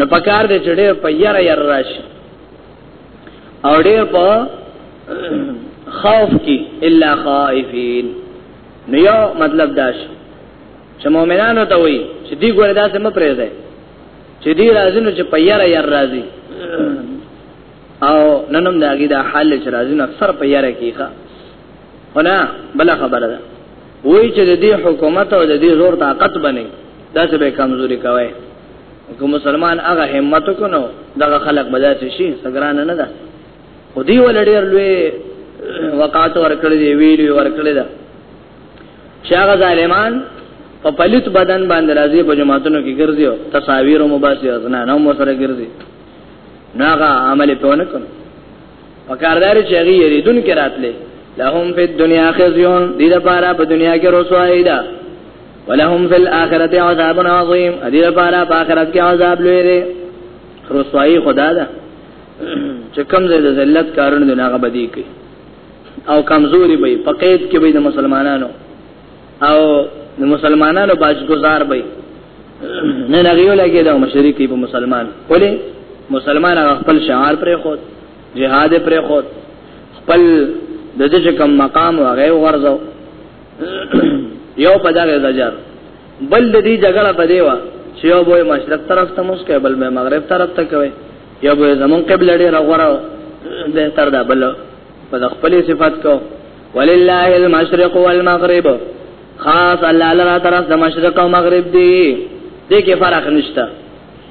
نو پکار دې چې ډېر په ير ير راشي او ډېر په خوف کې الا خائفين نو یو مطلب داش چې مؤمنانو ته وایي چې دی ګوره داسې مپرې ده چې دی راځي نو چې په ير ير راځي او ننم دا غي دا حال چې راځي نو اکثر په یاره کیخه هنا بل خبره ده وای چې د دې حکومت او د دې زور طاقت بني دا څه به کمزوري کوي که مسلمان هغه همت کو نو دغه خلق بدات شي سګران نه ده خو دی ولډیر لوی وقات ورکړی دی ویلی ورکړی ده چې هغه ظالمان په پلیت بدن باندې راځي په جماعتونو کې ګرځي او تصاویر مو باسي ازنا نو مو سره ګرځي ناغه عمل په ونه کړ پکاردار چې هغه یریدون کې راتله لهم فی الدنیا خزیون دې لپاره په دنیا کې رسوایی ده ولهم فی الاخرته عذاب عظیم دې لپاره په آخرت کې عذاب لوی دی رسوایی خدا ده چې کم زې د ذلت کارونه نه هغه بدی کوي او کمزوري به په قید کې به د مسلمانانو او د مسلمانانو باج گزار به نه لګیو لګی دا مشرکی په مسلمان ولی مسلمان هغه خپل شعار پر خود جهاد پر خود خپل د دې کوم مقام او هغه ورزو یو په دغه زجر بل د دې جګړه په دیوا چې یو به مشرق طرف ته مسکه بل به مغرب طرف ته کوي یو به زمون قبله ډیر غوړه د تر دا بل په خپل صفات کو ولله المشرق والمغرب خاص الله لرا طرف د مشرق او مغرب دی دې کې فرق نشته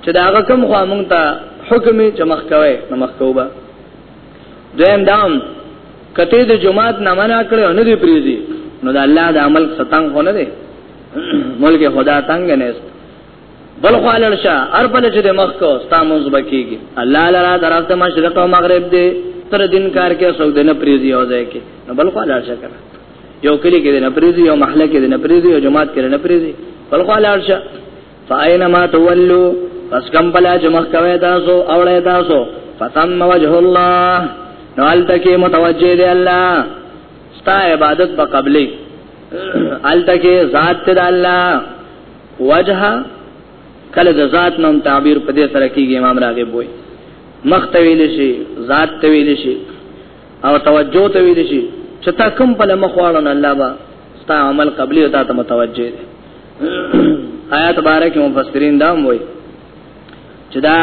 چې دا هغه کوم خو مونږ ته حکم چې مخ کوي نو مخ کوبه دویم دام کته د جماعت نه منع کړو نه دی پریزي نو د الله د عمل ستنګ هونه دی ملک خدا تنگ نه است بل خو الرشا ار په چې د مخ کو استاموز بکیږي الله لرا درافت مشرق او مغرب دی تر دین کار کې سعودي نه پریزي او ځای کې نو بل خو الرشا کړه یو کلی کې نه پریزي یو محله کې نه پریزي یو جماعت کې نه پریزي بل خو لارشه فاینما تولو پس کم بلا جمع کوي تاسو اوړې تاسو فتم وجه الله نو التکی متوجه دی الله ستا عبادت په قبلي التکی ذات ته الله وجه کله د ذات نوم تعبیر په دې سره کیږي امام راغب وای مخ ته ویل شي ذات ته ویل شي او توجه ته ویل شي چې تا کوم په لمه خواړو نه الله با ستا عمل قبلي او ته متوجه دي آیات بارک مفسرین دا وایي چې دا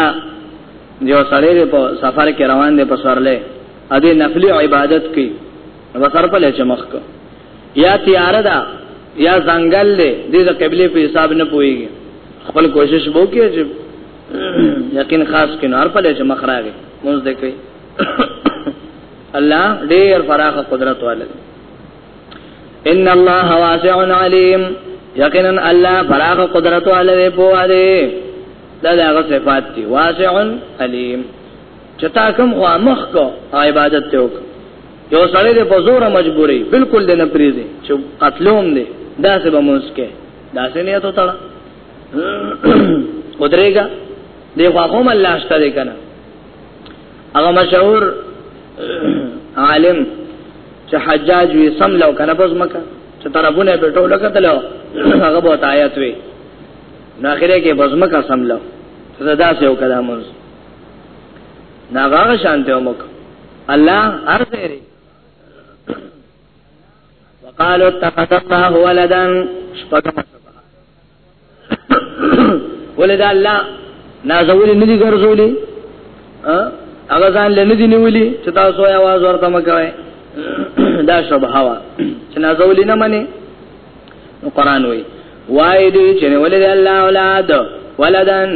یو سړی په سفر کې روان دی په سرلې ا دې نفلی عبادت کوي نو سر په لچ مخ کو یا تیار ده یا ځنګل دی دې د قبله په حساب نه پويږي خپل کوشش وکړي چې یقین خاص کې نار په لچ مخ راغی مونږ دې کوي الله ډیر فراخ قدرت والے ان الله واسع علیم یقینا الله فراخ قدرت والے په والے دا دغه صفات دي واسع علیم چتا کوم خو مخ کو عبادت ته وک یو سړی د بزور مجبوری بالکل د نه پریزي چې قتلوم دي دا څه به مسکه دا څه نه ته تړه ودرېګا دی خو هم الله شته کنه هغه مشهور عالم چې حجاج وی سم لو کنه پس مکه چې طرفونه په ټوله کتل هغه بہت آیات وی نو اخره کې پس مکه سم لو ته دا څه وکړه موږ نا هغه شانته ومک الله ارزه وقالوا اتخذ الله ولدا شپږم ولدا الله نازولی ندی ګرځولی هغه ځان لنه دی نیولی چې تاسو یې आवाज ورته مکوي دا شبه هوا چې نازولی نه منی نو قران وای وای دی چې ولې الله اولاد ولدان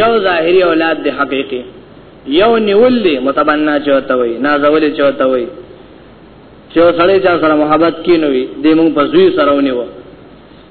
یو ظاهری اولاد دی حقيقي یو نیولی متبنا چوته وای نازولی چوته وای چې سړی چا سره محبت کینوي د موږ په زوی سره ونیو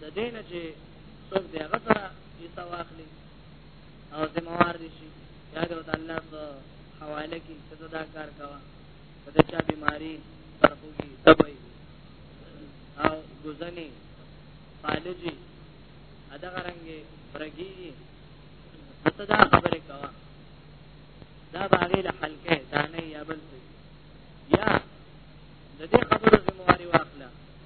د دې نه چې څوک دی هغه سره حصہ واخلي او ذمہوار دي شي یا د الله په حواله کې چې دا کار کاوه د چا بیماری سرخوږي تبعي او ګزني فالجي ادا غرانګي برګي حتی دا خبره کاوه دا باغې له حلقه دانه یا بل یا د دې خبرو ذمہواری واخله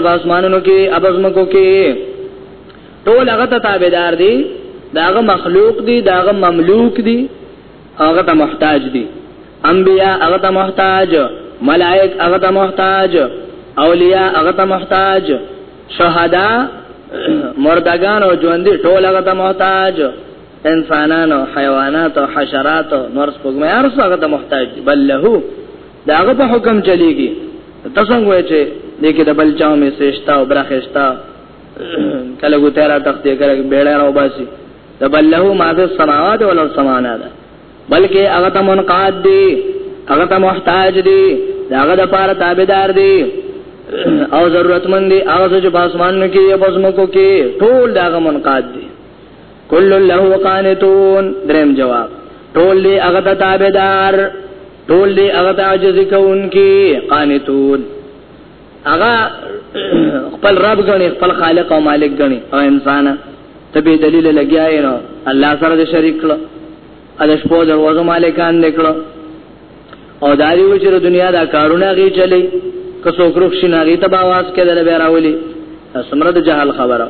چې باسمانونو کې ابزمکو کې ټول هغه ته تابعدار دي داغه مخلوق دي داغه مملوک دي هغه ته محتاج دي انبیا هغه ته محتاج ملائک هغه ته محتاج اولیاء هغه ته محتاج شهدا مردگان او ژوند ټول هغه ته محتاج انسانان او حیوانات او حشرات او نور سپوږمۍ هر څه هغه ته محتاج دي بل له دا هغه په حکم چلیږي تاسو وایئ چې دې کې د بل چاو می سشتا او برخشتا کله ګو تیرا تختې کړه بیړه راو باسي تبله ما فی السماوات ولو سمانا ده بلکې هغه ته منقاد دي هغه ته محتاج دي هغه د پاره تابعدار دي او ضرورتمند دي هغه چې په اسمانو کې یا بزمکو کې ټول داغه منقاد دي کل له قانتون دریم جواب ټول دي هغه ته تابعدار ټول دي هغه ته عاجز کوونکي قانتون هغه خپل رب غني خپل خالق او مالک غني او انسان ته به دلیل لګیاي نو الله سره د شریک کړو د شپو د ورځو مالکان نکړو او دایي و چې د دنیا دا کارونه غي چلی که څوک روښ شي ناغي ته باواز کېدل به راولي سمره د جهل خبره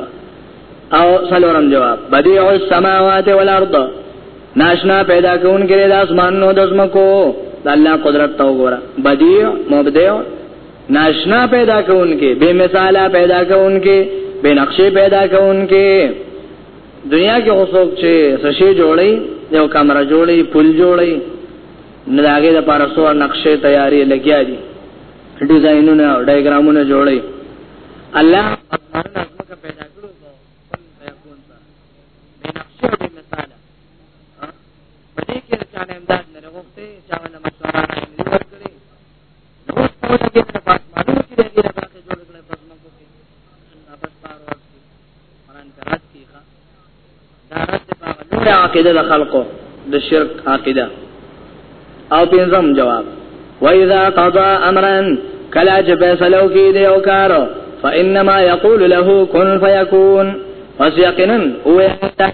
او سلورم جواب بدیع السماوات والارض ناشنا پیدا کون کې د اسمانونو د زمکو د الله قدرت تو ګورا بدیع مبدع ناشنا پیدا کونکي بے مثاله پیدا کونکي بے نقشې پیدا کونکي دنیا کې اوسوک چې سشي جوړي یو کمره جوړي پل جوړي نه داګه د پارسو نقشې تیاری لګیا دي ډیزاینونه او ډایګرامونه جوړي الله پیدا کړو عقیده د خلقو د شرک عقیده او پنځم جواب واذا قضا امرا کلا چې فیصلو کې دی او کار فانما یقول له کن فیکون پس یقینا هو یحتاج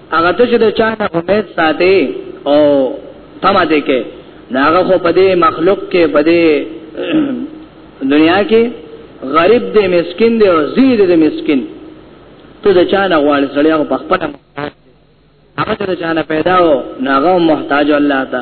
هغه ته چې د چا نه امید ساتي او تمه دې کې ناغه خو په دې مخلوق کې په دې دنیا کې غریب دې مسكين دې او زید دې مسكين ته د چا نه غواړي سړی او په خپل هغه ته د چا نه پیدا او ناغه محتاج الله ته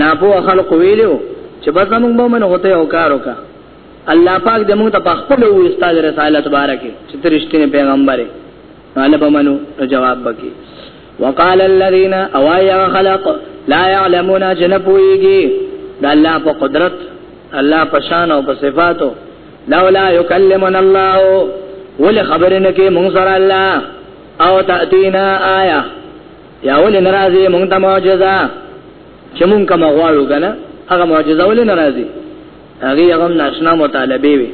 ناپوه خلق ویلو چې بس موږ به من هوته او کار وکا الله پاک دې موږ ته په خپل او استاد رسالت بارکه چې ترشتنه پیغمبر قال بمنو جواب بکی وقال الذين اوايا خلق لا يعلمون جنبويږي د الله په قدرت الله په شان او په صفاتو لولا يكلمنا الله ول خبرنه کې مونږ سره الله او تاتینا آیا یا ولې ناراضي مونږ ته معجزه چې مونږ کوم غواړو کنه هغه معجزه ولې ناراضي هغه هغه ناشنا مطالبه وي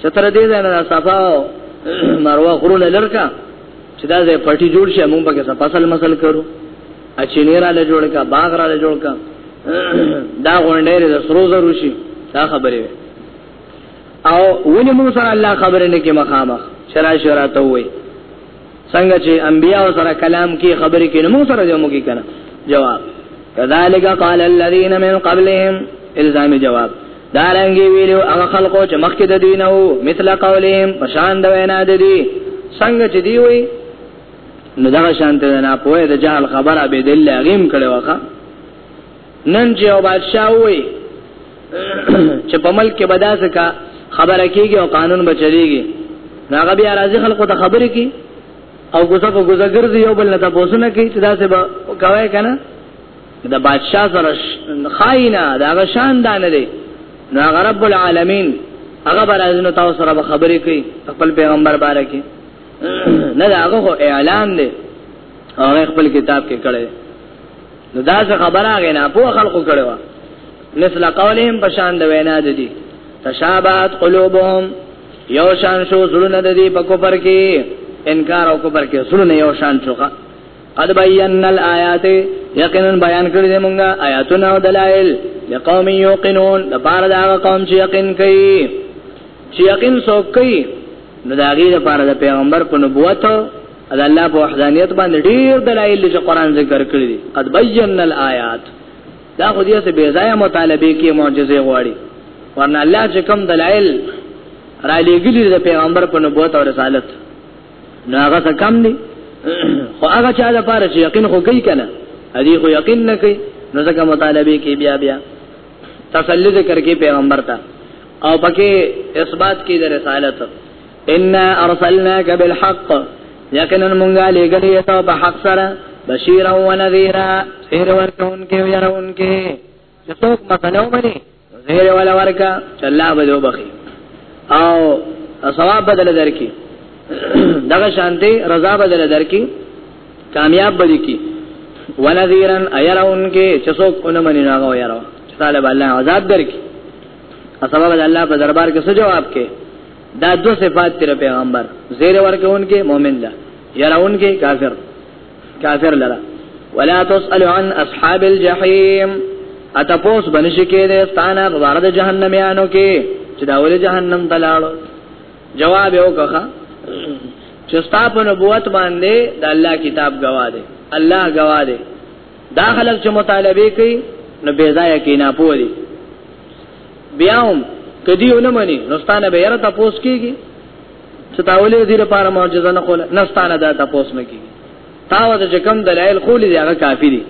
چې تر دې ځای نه صفا مروه غرونه لرکا چې دا ځای پټي جوړ شي مونږ پکې فصل مسل کړو اچې نه را لې جوړ کا باغ را لې جوړ کا دا غونډې د سرو زرو شي دا خبره وي او ولې موږ سره الله خبره نه کې مخامخ شرا شرا ته وي څنګه چې انبیاء سره کلام کې خبرې کې نو سره یو موږي کنه جواب كذلك قال الذين من قبلهم الزام جواب دارنګي ویلو هغه خلکو چې مخکې د دین او مثل قولهم پشان د وینا د دي څنګه چې دی وي نو دا شانته نه پوهه د جهل خبره به دل غیم کړي وکړه نن چې او بادشاہ وې چې په ملک کې بداسه کا خبره کیږي او قانون بچلېږي هغه بیا راځي خلکو ته خبرې کوي او ګوزه په ګوزه ګرځي یو بل نه ته بوسونه کوي چې دا څه به کوي کنه دا بادشاہ سره خاینه دا هغه شان دانه دی نو هغه رب العالمین هغه برازنه تاسو سره خبرې کوي خپل پیغمبر باره کې نه دا هغه اعلان دی هغه خپل کتاب کې کړی نو دا څه خبره غینا په خلقو کړو مثل قولهم بشان د وینا د دي تشابهت قلوبهم یو شان شو زړونه د دې په کوپر کې انکار او کوپر کې زړونه یو شان شوخه قد بیان الایات یقینا بیان کړی دی مونږه آیاتونه او دلایل لقوم یوقنون د بار دا قوم چې یقین کوي چې یقین څوک کوي نو دا غي د بار د پیغمبر په نبوت دا الله په وحدانیت باندې ډیر دلایل چې قران ذکر کړی دي قد بینا الایات دا خو دې څه بے ځای مطالبه کې معجزې غواړي ورنه الله چې کوم دلایل را لېګلي د پیغمبر په نبوت او رسالت نو هغه څه کم دي خو هغه چا د پاره چې یقین خو کوي کنه هدي خو یقین نه کوي نو ځکه مطالبه کې بیا بیا تسلی ذکر کې پیغمبر ته او پکې اثبات کې د رسالت ان ارسلناک بالحق یقینا مونږه لګلې ته په حق سره بشیر او نذیر خیر ورکون کې ويرون کې چې څوک مسلو مني خیر ولا ورکا الله به وبخي او ثواب بدل درکې دغه شانتي رضا بدل درکې کامیاب بدی کی ونذیرن ایرون کې چې څوک اونې مني ناغه یارو طالب الله عذاب درکې اسباب الله په دربار کې څه جواب کې دا دو صفات تیر پیغمبر زیر ورکون کې مؤمن له يرون کې کافر کافر لره ولا تسأل عن اصحاب الجحيم اتپوس بنش کې دې ستانه غواره د جهنميانو کې چې دا ولې جهنم تلاړو جواب یو کخه چې ستاسو نبوت باندې د الله کتاب گواه دی الله گواه دی دا خلک چې مطالبه کوي نو بے ځای کې نه پوي بیا هم کدی ونه مني نو ستانه به یره تاسو کیږي چې تاولې دې لپاره معجزه نه کوله نه ستانه دا تاسو نه کیږي تاو د کوم دلایل خو لې هغه کافی دي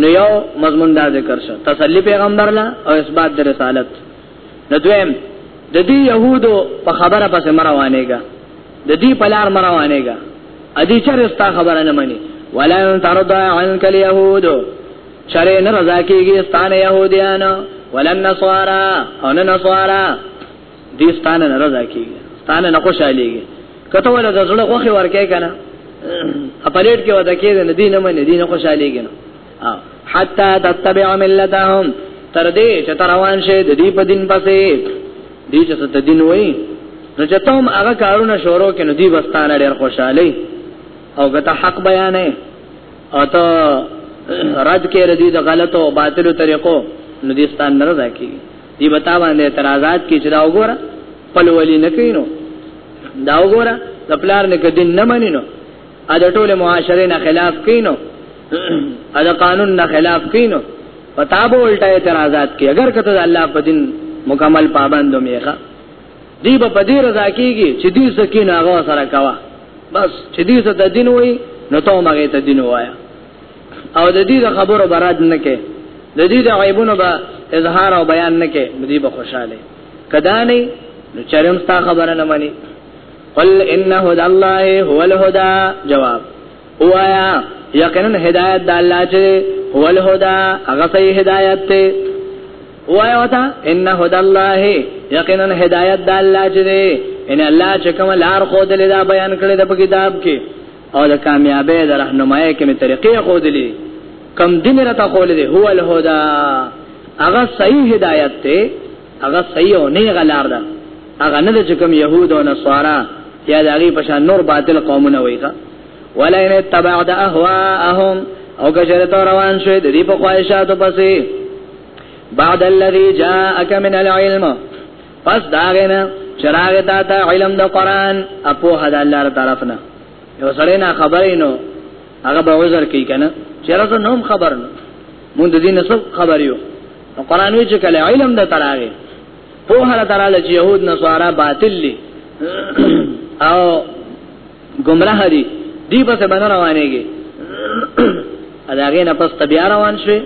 نو یو مضمون دا ذکر شو تسلی پیغمبر لا او اثبات د رسالت نو دویم د دې يهودو په خبره پس مروانېګا د دې په لار مروانېګا ادي چرستا خبره نه مني ولا ترضى عنك اليهود چرې نه رضا کېږي ستانه يهوديان ولن نصارا او نه نصارا دې ستانه نه رضا کېږي ستانه نه خوشاليږي کته ولا د زړه خوخي ورکه کنه خپلېټ کې ودا کې نه دین نه دین خوشاليږي نو حتا تتبع ملتهم تر دې چې تر روان شي د دې په دین پسې دې چې ست دین وای نو چې تم هغه کارونه شروع کینو دې وستانه ډېر خوشالي او ګټه حق بیانې اته رد کې ردی د غلطو او باطلو طریقو نو دې ستان نه رضا کی دی بتا باندې اعتراضات کی چې دا وګوره خپل ولی نه کینو دا وګوره د پلار نه کدین نه منینو ا د ټوله معاشره نه خلاف کینو ا د قانون نه خلاف کینو پتا به الټا اعتراضات کی اگر کته الله په دین مکمل پابندو میخه دی به په دې رضا کیږي چې دې سکین هغه سره کوا بس چې دې څه د دین وای نو ته مګې ته دین وایا او د دې خبرو برات نه کې د دې د عیبونو به اظهار او بیان نه کې دې به خوشاله کدا نه نو چرم ستا خبره نه مانی قل ان هدى الله هو الهدى جواب وایا یقینا هدایت د الله چې هو الهدى هغه صحیح هدایت ته وای وتا ان هدى الله یقینا هدایت د الله چې دی ان الله چې کوم لار خو دې دا بیان کړی د کتاب کې او د کامیابی د راهنمایي کې طریقې خو دې کم دین را ته خو دې هو الهدى هغه صحیح هدایت ته هغه صحیح او نه غلار ده هغه نه چې کوم يهود او نصارا یا د هغه په شان نور باطل قومونه وایي ولا ان تبعد اهواهم او کجره روان شوی د دې په خواهشاتو پسې بعد الذي جاءك من العلم پس داغنا چراغ تا تا علم د قران اپو حد الله طرفنا یو سره نه خبرې نو هغه به عذر کوي کنه چیرته نوم خبر نو مونږ د دین څخه خبر یو قران وی چې کله علم د تراغه په هر تراله چې يهود نصارا باطل دي او گمراه دي دی په څه باندې روانيږي اداګه نه پس تبیا روان شوي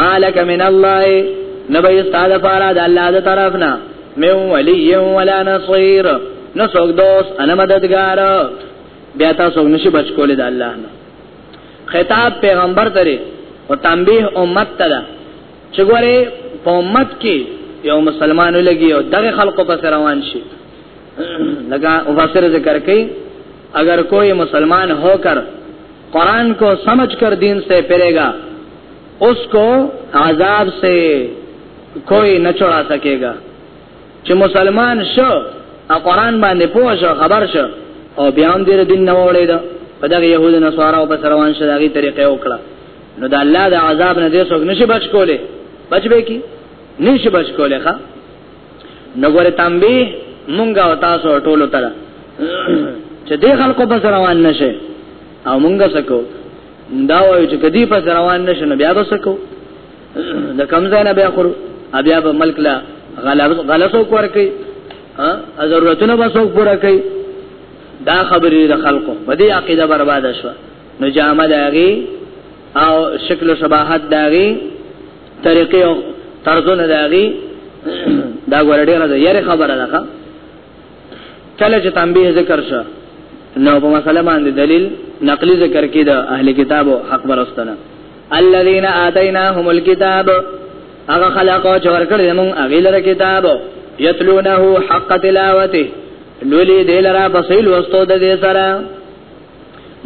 مالک من الله نبی استاد فارا د الله د طرفنا من ولی ولا نصير نو څوک دوست انا مددگار بیا تاسو نشي بچ کولې د الله نه خطاب پیغمبر ترې او تنبیه امت ته ده چې ګوره په امت کې یو مسلمانو لګي او دغه خلکو په روان شي لگا مفسر ذکر کوي اگر کوئی مسلمان ہو کر قرآن کو سمجھ کر دین سے پھرے گا اس کو عذاب سے کوئی نه چوڑا سکیگا چې مسلمان شو او قران باندې پوه شو خبر شو او بیا هم دې دین نه وړي دا په دغه يهودو نه سوارا او بس روان شو دغه طریقې وکړه نو د الله د عذاب نه دې څوک نشي بچ کوله بچ به کی نشي بچ کوله ښا نو ګوره تنبيه مونږه او تاسو ټول تر چې دې خلکو بس روان نشي او مونږه سکو دا وایو چې کدی په روان نشه نو بیا وسکو د کم ځای نه بیا خور بیا به ملک لا غلسو کور کوي ا ضرورتونه به څوک پوره کوي دا خبرې د خلکو په دې عقیده برباد شو نو جامه داغي او شکل او شباهت داغي طریقې او طرزونه داغي دا ګور ډیره یې خبره ده کله چې تنبیه ذکر شو نو په مسله باندې دلیل نقلی ذکر کې د اهل کتابو حق برستنه الذين اتيناهم الكتاب هغه خلقو چې ورکړل موږ هغه لره کتاب یتلونه حق تلاوته لولي دلرا بصیل وستو د دې سره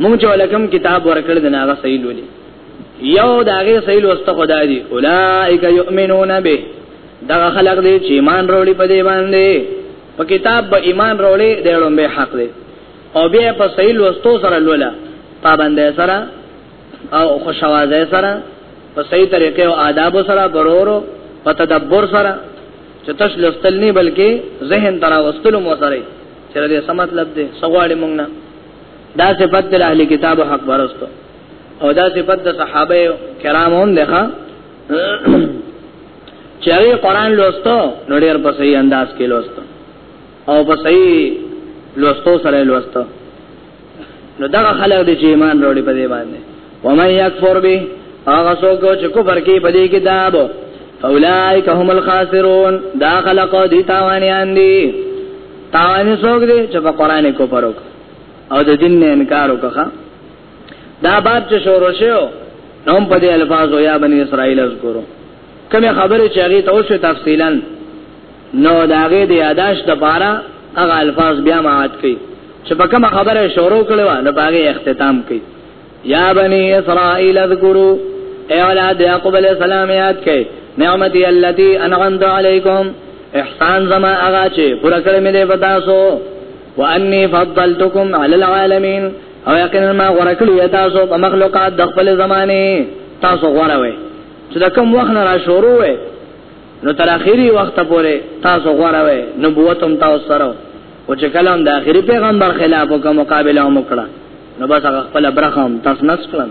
موږ چې ولکم کتاب ورکړل د هغه صحیح لولي یو داغه صحیح وستو خدای دی اولائک یؤمنون به دغه خلق دی چې ایمان وروړي په دې باندې په کتاب به ایمان وروړي د لوم به حق دی او بیا په صحیح لوستو سره لولا پابندې سره او خوشوازه سره په صحیح طریقې او آداب سره برورو په تدبر سره چې تاسو لوستل نه بلکې ذهن ترا وستلو مو سره چې دې سم مطلب دې سغواړي مونږ نه دا صفت د اهل کتاب حق برستو او دا صفت د صحابه کرامو هم ده چاوی قران لوستو نو ډیر په صحیح انداز کې لوستو او په صحیح لوستو سره لوستو نو دا خلک د ایمان وروړي په دې باندې ومن یکفر به هغه څوک چې کفر کوي په دې کتاب اولائک هم الخاسرون دا خلق دي تاوانیان دي تاوانی څوک دي چې په قران کفر وکړي او د دین نه انکار وکړه دا باب چې شروع شو نو په دې الفاظو یا بنی اسرائیل اذکرو کومه خبره چې هغه ته اوسه تفصیلا نو دا هغه د یاداش د پاره هغه الفاظ بیا مات کړي چې په کومه خبره شروع کړو نو هغه اختتام کړي یا بنی اسرائیل اذکرو اے اولاد یعقوب علیہ السلام یاد کړئ نعمتي التي انعمت علیکم احسان زما هغه چې پر کړم دې پتاسو واني فضلتکم علی العالمین او یقینا ما غوړه کړی تاسو په مخلوقات د خپل زمانه تاسو غوړه وای چې دا کوم وخت نه را شروع وای نو تر اخیری وخت پورې تاسو غوړه وای نبوت هم تاسو سره او چې کلام د اخیری پیغمبر خلاف او مقابله وکړه نو بس هغه خپل برخم تاسو نس کړم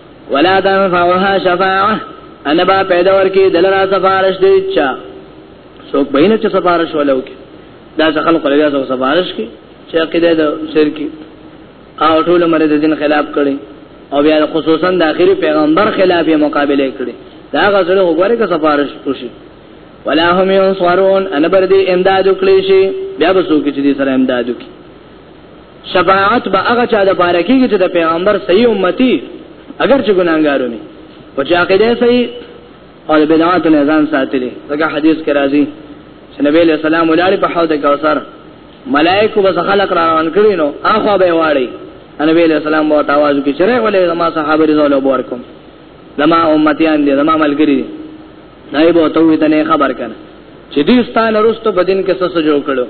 ولا تنفعها شفاعه انا با پیدا ورکی دلرا سفارش دی چا څوک بینه چې سفارش ولو کی دا څه خلق لري څو سفارش کی چې عقیده د شرک او ټول مر د دین خلاف کړي او بیا خصوصا د اخیری پیغمبر خلاف یې مقابله کړي دا غزل وګوره که سفارش وشي ولا هم ينصرون ان بر دې امداد وکړي شي بیا به څوک چې دې سره امداد وکړي شفاعت به هغه چا د پاره کیږي چې د پیغمبر صحیح امتی اگر چې ګناګارونی او چې عقیده صحیح او بدعات نه ځان ساتلی دا حدیث کې راځي چې نبی له سلام علیه په حوض کوثر ملائکه به خلق را روان کړي نو اخو به واړي نبی له سلام وو تاواز کې چرې ولې زما صحابه رضوان الله ورکم زما امتیان دي زما ملګری دي نایب او توې ته خبر کړه چې دې ستانه رستو بدین کې سس جوړ کړو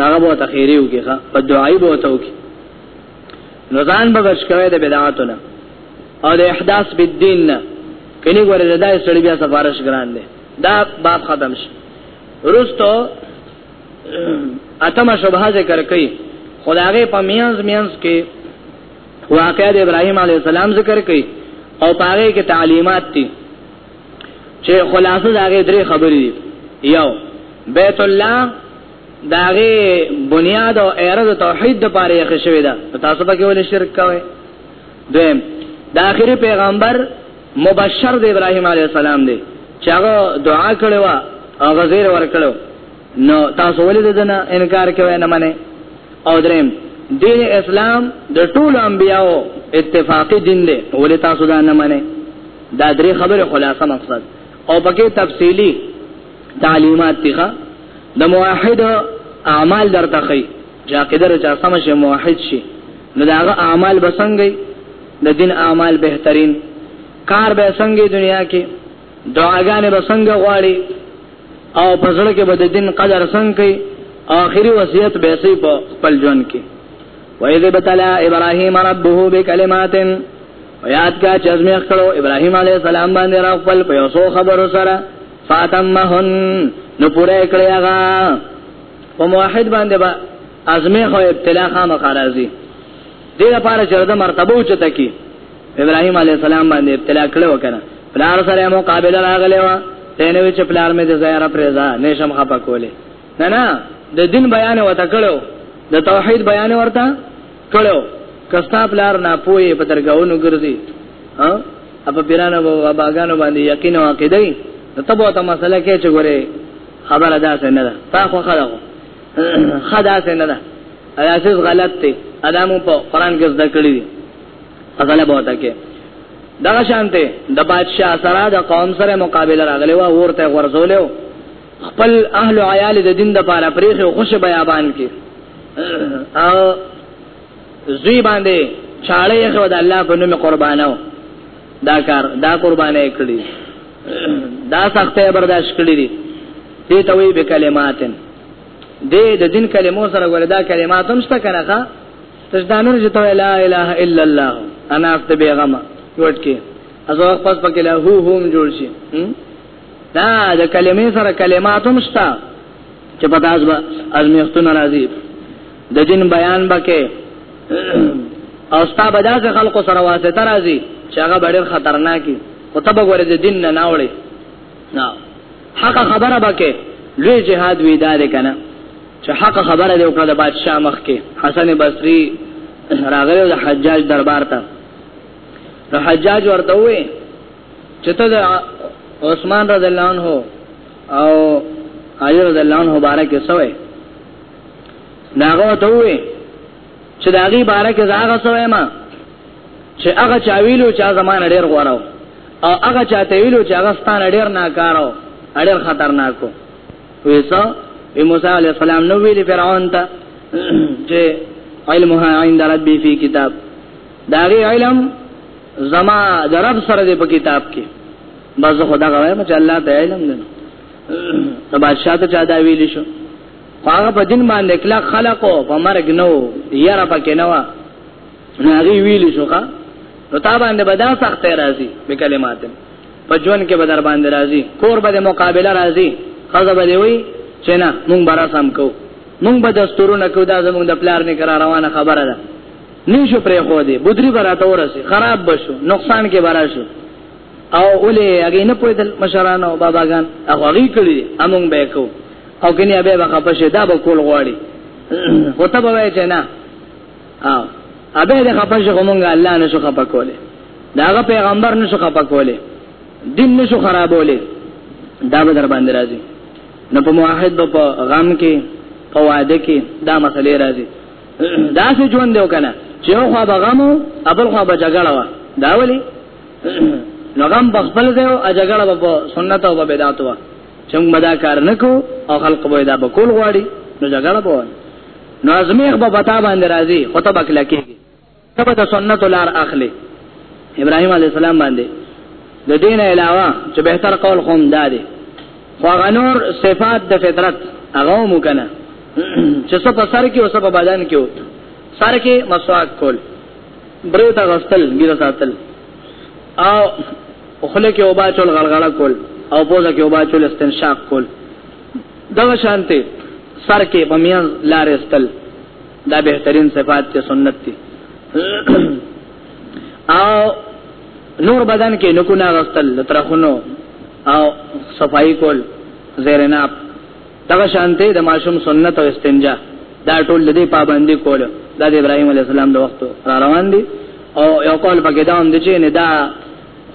ناغه بو تخیریو کې ښا په دعای بو ته وکي نو ځان به بچ کوي د بدعاتونه او د احداث بالدین نه کني ګوره د دای سړي بیا سفارش ګران دي دا باب ختم شي ورستو اتمه شوبه ذکر کړي خدای په میانز میانز کې واقعې د ابراهیم علی السلام ذکر کړي او پاره کې تعلیمات دي چې خلاصو داغه درې خبرې یو بیت الله داغه بنیاد او اعراض توحید د پاره یې خښوي دا تاسو به کې ولې شرک کوئ دویم د اخري پیغمبر مبشر د ابراهیم علی السلام دی چې هغه دعا کړې و او غزیر ور کړو نو تاسو ولې دنه انکار کوئ نه منئ او دریم دین اسلام د ټولو انبیاو اتفاقی دین دی ولې تاسو دا نه منئ دا درې خبره خلاصه مقصد او پکې تفصیلی تعلیمات تیخه د موحد اعمال درته خي چې عقیده چا سم شي موحد شي نو داغه اعمال بسنګي د دین اعمال بهترین کار به څنګه دنیا کې دعاګانې به څنګه غواړي او په ځړ کې به د دین قدر څنګه کوي اخري وصیت به سي په خپل ژوند کې وَإِذِ ابْتَلَى إِبْرَاهِيمَ رَبُّهُ بِكَلِمَاتٍ او یاد کا چې ازمیخ کړو ابراهیم علی السلام باندې را خپل په یو څو خبرو سره فاطمهن نو پوره کړی هغه په موحد باندې با ازمیخ او ابتلا خامخ راځي دې لپاره چې د مرتبه اوچته کی ابراهيم عليه السلام باندې ابتلا کړو کنه پلار سره مقابله راغلی و تنه وی چې پلار مې د زیاره پرېزا نشم خپه کوله نه نه د دین بیان وته کړو د توحید بیان ورته کړو کستا پلار نه پوي په درګاونو ګرځي ها په پیرانو او باغانو باندې یقین او عقیده وي ته به ته مسله کې چې ګوره خبره دا څه نه ده تا خو خلک خدا څه نه ده اساس غلط دی ادمو په قران کې زده کړی دی اصله به وتا کې دا شانته د بادشاہ سره د قوم سره مقابله راغلی و ورته ورزولیو خپل اهل او عیال د دین د پاره پرېخه او خوش بیابان کې او زوی باندې چاړې خو د الله په نوم قربانو دا کار دا قربانې کړی دا سخته برداشت کړی دي دې ته وی به کلماتن دې د دین کلمو سره وردا کلمات هم څه کنه ښا تجدانو چې ته لا اله الا الله انا ته بیغمه وټکی ازو خپل پکې له هو هم جوړ شي دا د کلمې سره کلمات هم شته چې په تاسو به ازمیختونه راځي د دین بیان بکې او ستا به داسې خلکو سره واسطه راځي چې هغه ډېر خطرناکي او ته به ګورې د دین نه ناوړې نه حق خبره بکې لوی جهاد وی دا ده کنه چې حق خبره دی وکړه د بادشاہ مخ کې حسن بصري راغلی د حجاج دربار ته نو حجاج ورته وې چته د عثمان رضی الله عنه او علی رضی الله عنه مبارک سوې داغه ته وې چې داغي مبارک زاغه سوې ما چې هغه چا ویلو چې زمانه ډېر غوړاو او هغه چا ته ویلو چې هغه ستانه ډېر ناکارو ډېر خطرناکو وېسا ای موسی علی السلام نو ویلي فرعون ته چې علمها عند ربي في كتاب داغي علم زما د رب سره دی په کتاب کې بس خدا غوایم چې الله ته علم دی نو بادشاہ ته چا دا ویل شو هغه په دین باندې کله خلقو په مرګ نو یاره پکې نو نو هغه ویل شو ښا نو تا باندې بدا سخت راځي په کلمات په ژوند کې بدر باندې راځي کور به مقابله راځي خزه به وي چې نه مونږ برا سم کو مونږ به دستورونه کو دا زمونږ د پلار نه کرا روانه خبره ده نشو پرې خو دې بودری براته ورسي خراب بشو نقصان کې براشو او ولې هغه نه پوهیدل مشران او باباګان هغه غي کړی امون به کو او کني به به خپشه دا به کول غواړي هوته به وای چې نه او ابه د خپشه کومه الله نشو خپه کوله داغه پیغمبر نشو خپه کوله دین نشو خرابوله دا به در باندې راځي نو په موحد په غم کې په واده کې دا مسلې راځي دا څه ژوند دی وکنه چې یو خوا بغمو ابل خوا بجګړه وا دا ولی نو غم بخبل دی او جګړه په سنت او بدعت وا چې موږ مدا کار نکو او خلق به دا بکول غواړي نو جګړه به نو ازمیخ به پتا باندې راځي خطبه کله کېږي تبه د سنت لار اخلي ابراهيم عليه السلام باندې د دین علاوه چې به تر قول قوم دادي خو غنور صفات د فطرت هغه مو کنه چې څه په سر کې او څه په بدن کې وو سر کې مسواک کول برې ته غسل ګیر ساتل او خله کې وبا چول غلغله کول او پوزه کې وبا چول استنشاق کول دا شانته سر کې بمیان لارې استل دا بهترین صفات ته سنت دي او نور بدن کې نکونه غستل ترخونو او صفائی کول زیرناب دغه شانته د ماشوم سنت او استنجا دا ټول د دې پابندي کول د ابراهيم عليه السلام د وخت را روان دي او یو کول پکې دا هم دي چې نه دا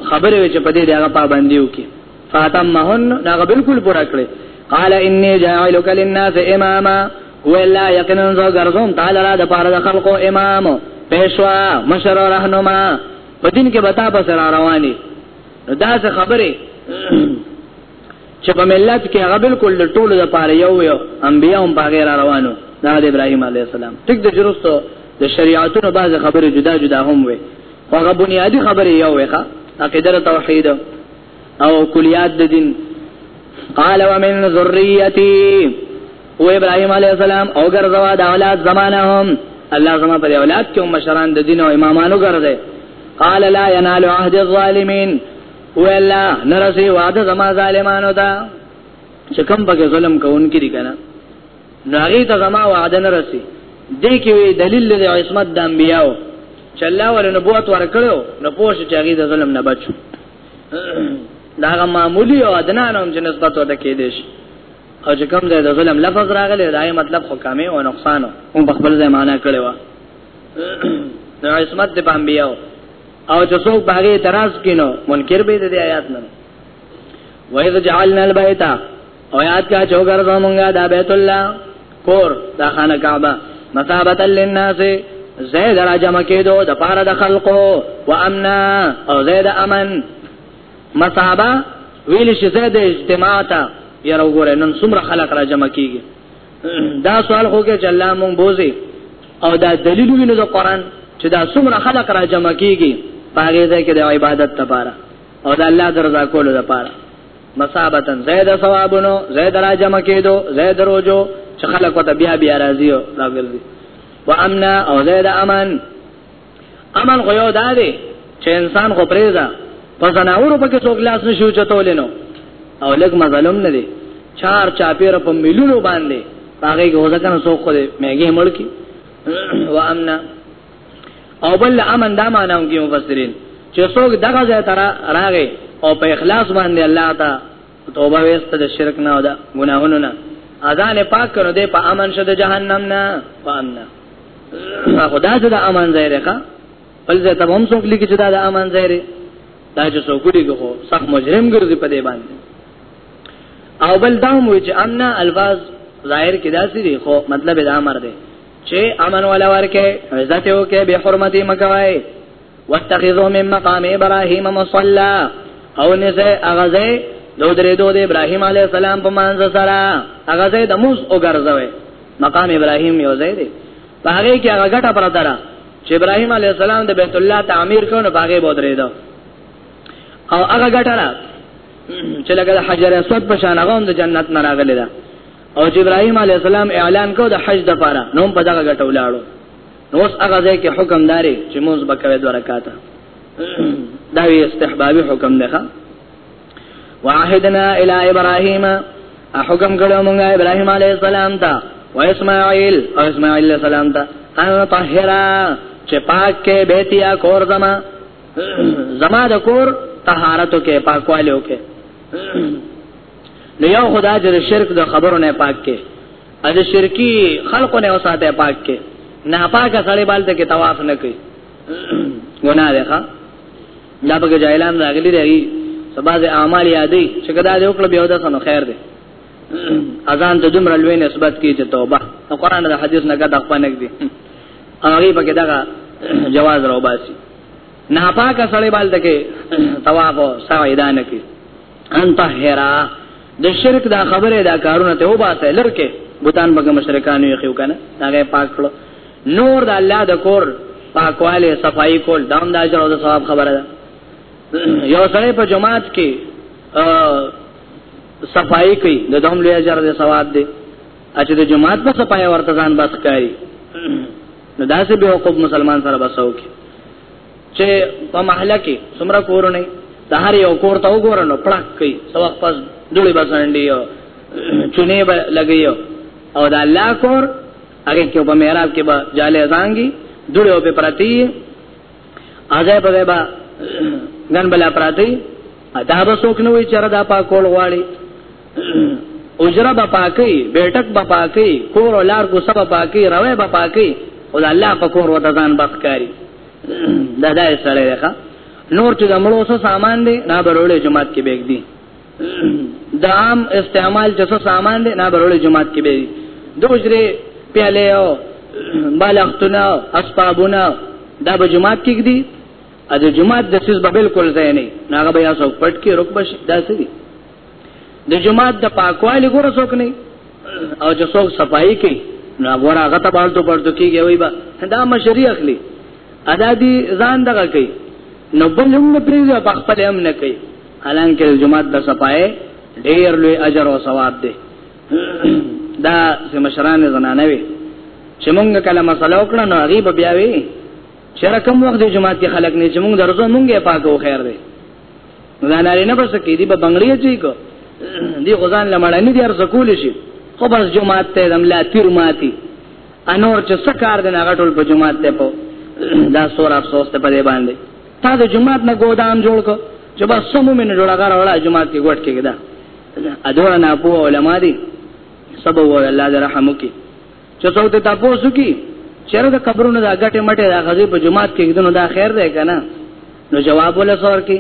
خبره وي چې په دې دغه پابندي وکړي فاتمهن ناغه بالکل پورا کړی قال انی جاعلک للناس اماما ولا یقینا زو ګرځوم تعالی را د پاره د خلقو امام پیشوا مشر رهنما په دین کې بتا پس را رواني دا څه خبره چې په ملت کې هغه بالکل د ټولو د پاره یو یو انبیا هم باغې را روانو دا د ابراهیم علی السلام ټیک د جرستو د شریعتونو بعض خبره جدا جدا هم وي هغه بنیادی خبره یو وي ښا عقیده توحید او کلیات د دین قال ومن ذریتی او ابراهیم علی السلام او ګرځوا د اولاد زمانه هم الله زما پر اولاد کې مشران د دین او امامانو ګرځي قال لا ينال عهد الظالمين ولا نرسي وعده زما ظالمانو ته چې کوم به ظلم کوونکي دي کنه نو هغه ته زما وعده نرسي دې کې دلیل د عصمت د انبیاو چې الله ول نبوت ورکړو نو پوه شي چې هغه د ظلم نه بچو دا معمولی او ادنا نوم چې نسبت ورته کې دي او چې کوم ځای د ظلم لفظ راغلی دا مطلب خو کمې او نقصان او په خپل ځای معنا کړی و نو عصمت د بامبیو او چې څوک باغې اعتراض کینو منکر به د آیات نه وایذ جعلنا البیت او یاد کا چوګر زمونږه د بیت الله کور د خانه کعبه مثابت للناس زید را جمع کېدو د پاره د خلقو و امنا او زید امن مثابه ویل شي زید اجتماع ته یره وګوره نن څومره خلک را جمع کیږي دا سوال خو کې چې الله مونږ بوزي او دا دلیل وینو د قران چې دا څومره خلق را جمع کیږي پاره دې کې د عبادت لپاره او د الله درضا کولو لپاره مصابتن زید ثوابونو زید راجم کېدو زید روجو چې خلک وته بیا بیا راځي او راګرځي وامنا او زید امان امان خو یو دا دی چې انسان خو پریزا په زناورو پکې څوک لاس نشو چتول نو او لګ مظلوم نه دی چار چاپیر په ملونو باندې هغه ګوزه کنه څوک خو دې مېګه ملکی وامنا او بل امن دا معنا هم کې مفسرین چې څوک دغه ځای تر راغی او په اخلاص باندې الله ته توبه وسته د شرک نه او د ګناهونو نه اذان پاک کړو دې په امن شد جهنم نه پامنا خدا دې د امن ځای راکا بل ځای ته هم څوک لیکي چې دا د امن ځای دی دا چې څوک دی کو سخت مجرم ګرځي په دې باندې او بل دا مو چې امنا الفاظ ظاهر کې داسې دی خو مطلب دا امر دی چې امن ولا ورکه عزت یو کې به حرمتي مکوي واتخذوا من مقام ابراهيم مصلى او نزه اغزه دو درې دو د ابراهيم عليه السلام په مانځ سره اغزه د موس او ګرځوي مقام ابراهيم یو ځای دی هغه کې هغه ګټه پر دره چې ابراهيم عليه السلام د بیت الله تعمیر کړو نو هغه بودرې دو او هغه ګټه چې لکه حجر اسود په شان هغه د جنت نه راغلی ده او چې ابراهيم عليه السلام اعلان کو د حج د پاره نو په دغه غټو لاړو نو اوس هغه ځای کې حکم داري چې موږ بکوي دوه رکعاته دا وی استحبابي حکم نه ښه وعهدنا الى ابراهيم حکم کړو موږ ابراهيم عليه السلام ته و اسماعيل او اسماعيل عليه السلام ته ان طهرا چې پاک کې بیتیا کور زما زما د کور طهارت کې پاکوالي وکړي نو یو خدا چې د شرک د خبرو نه پاک کې ا د شرکی خلقو نه وساته پاک کې نه پاک سړی بالته کې طواف نه کوي ګناه ده ښا دا به جاهلان راغلي دی سباز اعمال یادې چې کدا دې وکړه بیا ودا سنو خیر دی اذان ته دومره لوی نسبت کې چې توبه قرآن د حدیث نه ګډه خپنګ دي هغه پکې دا جواز راو باسي نه پاک سړی بالته کې طواف او سعی دانه کې انت هرا د شرک دا خبره دا کارونه ته وباسه لرکه بوتان بګه مشرکان یو خو کنه هغه پاک کړو نور د الله د کور پاکواله صفائی کول دام د اجر او د ثواب خبره ده یو سره په جماعت کې صفائی کوي د دوم لوی اجر د ثواب دی اته د جماعت په صفائی ورته ځان بس کوي نو داسې به حقوق مسلمان سره بسو کې چې په محله کې څومره کورونه د هر یو کور ته وګورنو پړک کوي سو وخت پس دوړي بسانډي چونه به لګي او دا الله کور هغه کې په میراب کې به جاله ځانګي دوړي په پرتی اځه په به ګن بلا پراتی دا به څوک نه وي چې را دا پاکول غواړي اجره به پاکي بیٹک به پاکي کور او لار کو سبا پاکي روي به پاکي او الله په کور وته ځان بخکاری دا دای سره ښه نور چې دمړو سو سامان دی نه برولې جماعت کې بیگ دی دا عام استعمال چې سو سامان دی نه برولې جماعت کې بیگ دو اجره پیاله او بالښتونه اسبابونه دا به جماعت کې دی ا د جماعت د سیس به بالکل ځای نه نه هغه بیا سو پټ کې رک بش داسې دي د جماعت د پاکوالي ګوره څوک نه او چې څوک صفائی کوي نو ګوره هغه ته بالتو پړتو کیږي وای با دا مشری اخلي ادا دي ځان دغه کوي نو بل هم نه پریږي په خپل هم نه کوي حالانکه د جماعت د صفائی ډیر لوی اجر او ثواب دی دا چې مشران زنانه وي چې مونږ کله مسله وکړه نو هغه به بیا وي چې رقم وخت د جماعت خلک نه چې مونږ درځو مونږه پاکو خیر دی دا نارینه بس کې دی په بنگلې چی کو دی خدان لمړ نه دی ارز کول شي خو بس جمعه ته دم لا تیر ماتي انور چې سکار د نغټول په جمعه ته په دا سور افسوس ته پدې باندې تا د جمعه نه ګودام جوړ کو چې بس سمو مين جوړا غره ولا جمعه کې ګټ کېږي دا ادور نه په علماء دي سبو الله دې رحم وکړي چې څو ته تاسو کی چیرې د قبرونو د غټه مټه د غزي په جماعت کې کېدنو دا خیر دی کنه نو جواب ولا سور کې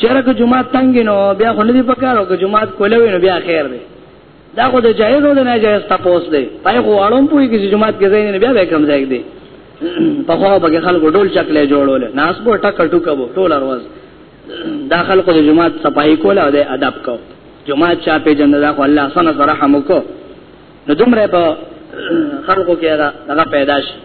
چیرې کو جماعت تنګ نو بیا خو نه دی پکارو کو جماعت کولوي نو بیا خیر دی دا خو د جایز او د ناجایز تاسو دی پای خو اړم پوي کې جماعت کې ځای نه بیا به کم ځای دی په خو به خلکو ډول چکلې جوړول ناس په ټک ټوکو ټول ورځ دا خلکو د جماعت صفائی کوله او د ادب کو جماعت چا په جندا خو الله سبحانه رحم وکړو نو دومره په خلقو کې دا هغه پیدا شي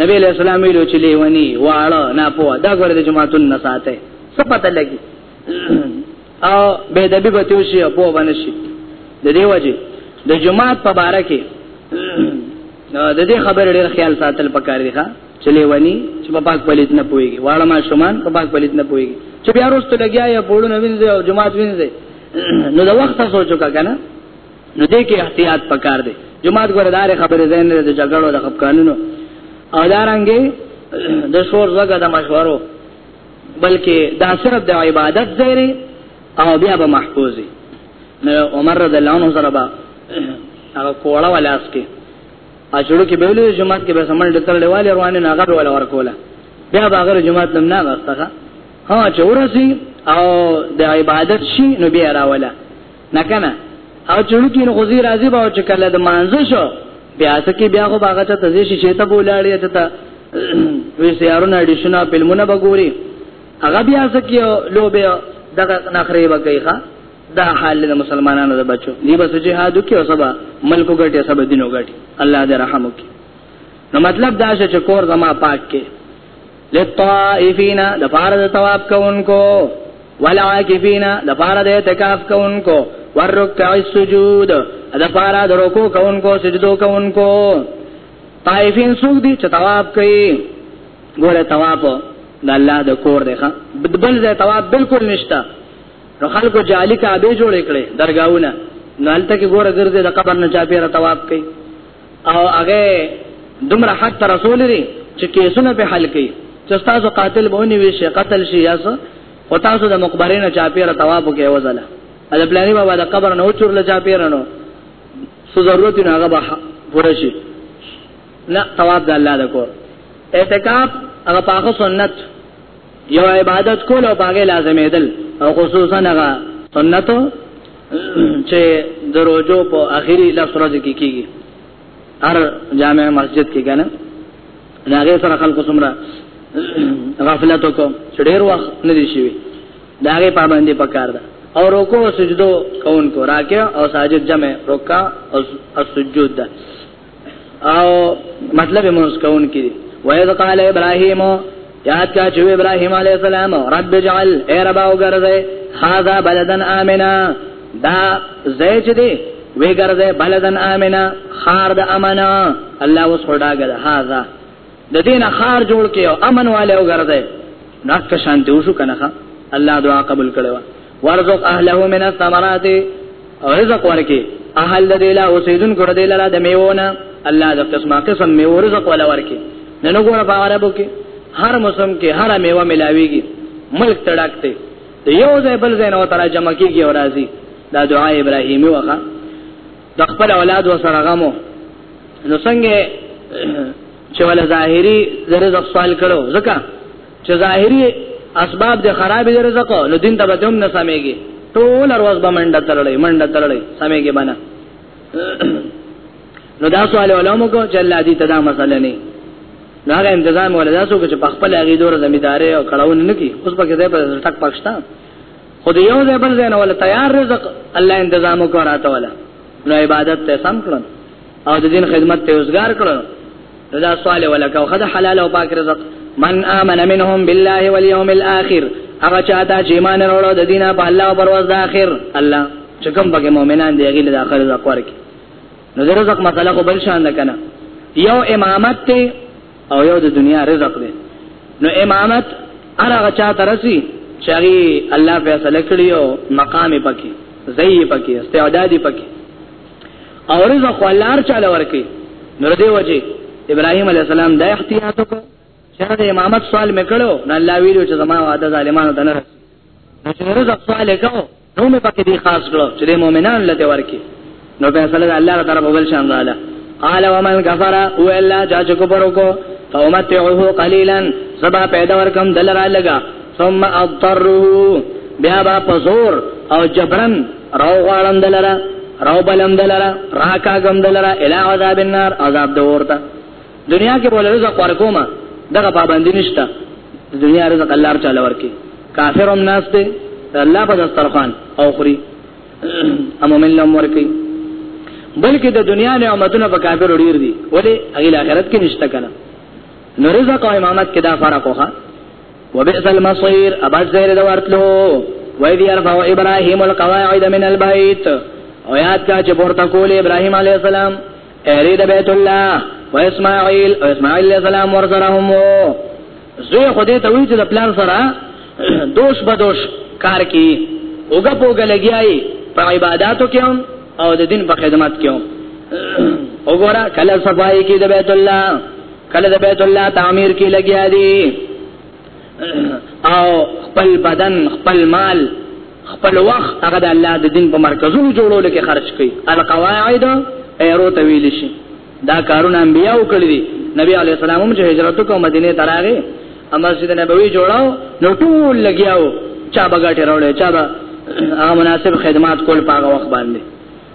نبی له سلام ویلو چې لیونی واړه نه پوه دا غره د جماعتون نه ساته څه پته لګي او به د بیبه توشي او په باندې شي د دې وجه د جماعت په باره کې د دې خبرې ډېر خیال ساتل پکار دي ښا چلی ونی چې په پاک پلیت نه پويږي واړه ما شومان په پاک پلیت نه پويږي چې بیا وروسته لګیا یا پړو نه وینځي او جماعت وینځي نو دا وخت سوچو کا کنه نو دې کې احتیاط پکار دی جماعت ګردار خبره زین نه د جګړو د خپکانونو او دارانګي د شور زګه د مشورو بلکې دا صرف د عبادت ځای او بیا به محفوظي نو عمر رضی الله عنه سره با هغه کوړه ولاس کې اجړو کې به له جماعت کې به سمل ډتل لواله روانه نه غړ ولا ورکوله بیا باغره جماعت نم نه غوښته ها چې ورسي او د عبادت شي نو بیا راولا نه کنه او چړکی نو غزي راځي به چې کله د مانزه شو بیا سکه بیا خو باغ ته تزې شي چې ته بولاړې ته ته وی سيارونه اډیشنه فلمونه بګوري هغه بیا سکه لوبه دغه نخري وکي ښا دا حال د مسلمانانو د بچو دی بس جهاد کې او سبا ملکو ګټي سبا دینو ګټي الله دې رحم وکي نو مطلب دا چې کور زما پاک کې للطائفین د فار د ثواب کوونکو والعاکفین د فار د اعتکاف کوونکو والرکع السجود د فار د رکوع کوونکو سجدو کوونکو طائفین سوق دي چې ثواب کوي ګوره ثواب د الله د کور دی ښا بل ځای ثواب بالکل نشته نو خلکو جالی کعبه جوړې کړې درگاہونه نو الته کې ګوره ګرځي د قبر نه چاپیره ثواب کوي او هغه دومره حق تر رسول لري چې کیسونه په حل کوي چې تاسو قاتل بونی وي شي قتل شي یاس او تاسو د مقبرینو چا پیره تواب کوي وزله اله پلاني بابا د قبر نه اوچور لچا پیره نو سو ضرورت نه هغه به پوره شي نه تواب د الله د کو اعتکاف هغه پاخه سنت یو عبادت کول او باغې لازمې دل او خصوصا هغه سنتو چې دروځو په اخیری لس ورځې کې کیږي هر جامع مسجد کې کنه هغه سره خلکو سمره غفلت وکړو چې ډیر وخت نه دی شي دا هغه پابندي پکار ده او رکو او سجدو کون کو راکه او ساجد جمع رکا او سجود ده او مطلب مونږ کون کې وایذ قال ابراهیم یاد کا چې ابراهیم علی السلام رب اجعل ای رب او ګرځه هاذا بلدن امنا دا زې چې دی وی ګرځه بلدن امنا خار د امنا الله اوس خدا ګر هاذا د دینه خار جوړ کې او امن والے او ګرځه ناک شانتی وشو کنه الله دعا قبول کړو ورزق اهله من الثمرات رزق ورکی اهل د دیلا اوسیدون کړه دیلا د میوونه الله د قسمه قسم میو رزق ولا ورکی نن وګوره په عربو کې هر موسم کې هر میوه ملاویږي ملک تړاکته یو ځای بل ځای نو تعالی جمع کیږي او راځي دا دعا ابراهیمی وغه د خپل اولاد وسره غمو نو څنګه چې ول ظاهری زره د سوال کړو ځکه چې ظاهري اسباب د خراب دي رزق نو دین ته به هم نه سمېږي ټول ورځ به منډه تړلې منډه تړلې سمېږي باندې نو دا سوال علماء کو چې الله دې تدا مسله نه نو هغه انتظام ولدا سو چې په خپل هغه دور زمیدارې او کړهونه نه کی اوس په کې ځای پر ټک پښتا خو دې یو ځای بل ځای نه ولا تیار رزق الله انتظام وکړاته ولا نو عبادت ته سم کړن او د دین خدمت ته وزګار کړن نو دا سوال ولکه خدای حلال او پاک رزق من امن منهم بالله واليوم الاخر هغه چاته چې ایمان وروړو د دینه په الله او پر ورځ د اخر الله چې کوم بګه مؤمنان دی غیله د اخر رزق ورکي نو د رزق مسله خو بل شان ده کنه یو امامت ته او یو د دنیا رزق دی نو امامت هغه چاته رسی چې هغه الله فیصله کړی او مقام پکې زئی پکې استعداد پکې او رزق ولار چاله ورکی نور دی وجه ابراهيم عليه السلام د احتیاط وکړ چې د امامت سوال میکړو نه الله ویلو چې زما وعده ظالمانو ته نه رسي نو چې رزق سوال وکړو نو مې پکې دی خاص کړو چې مؤمنان لته ورکی نو په اصل الله تعالی په بل شان رااله قال ومن كفر هو الا جاء كفر کو فمتعه قليلا سبا پیدا ورکم دلرا لگا ثم اضطره بیا با پزور او جبرن راو غالم دلرا راو بلم دلرا راکا غم دلرا الی عذاب النار عذاب دورتا دنیا کې بوله رزق ورکوما دغه پابندی نشته دنیا رزق الله ور چاله ورکی کافرم ناس ته الله په دسترخوان او خوري امو من لم ورکی بلکې د دنیا نعمتونه په کافر وړیر دي ولی هغه آخرت کې نشته کنه نو رزق او امامت کې دا فرق وخا وبئس المصير ابد زیر د ورتلو وای دی ارفع ابراهيم القواعد من البيت او یاد کا چې پورته کول ابراهيم عليه السلام اری د بیت الله و اسماعیل او اسماعیل علیہ السلام ورسره هم زوی خدای ته وی چې د پلان سره دوش به دوش کار کی اوګه پوګه لګیای په عبادتو کې هم او د دین په خدمت کې هم وګوره کله صفای کې د بیت الله کله د بیت الله تعمیر کې لګیا دي او خپل بدن خپل مال خپل وخت هغه د الله د دین په مرکزونو جوړولو کې خرج کړي القواعد ایرو ته ویل شي دا کارونه انبیاء وکړي دي نبی علی السلام هم چې هجرت وکړ مدینه ته راغی مسجد نبوي جوړاو نو ټول لګیاو چا بغاټه راوړل چا هغه مناسب خدمات کول پاغه وخت باندې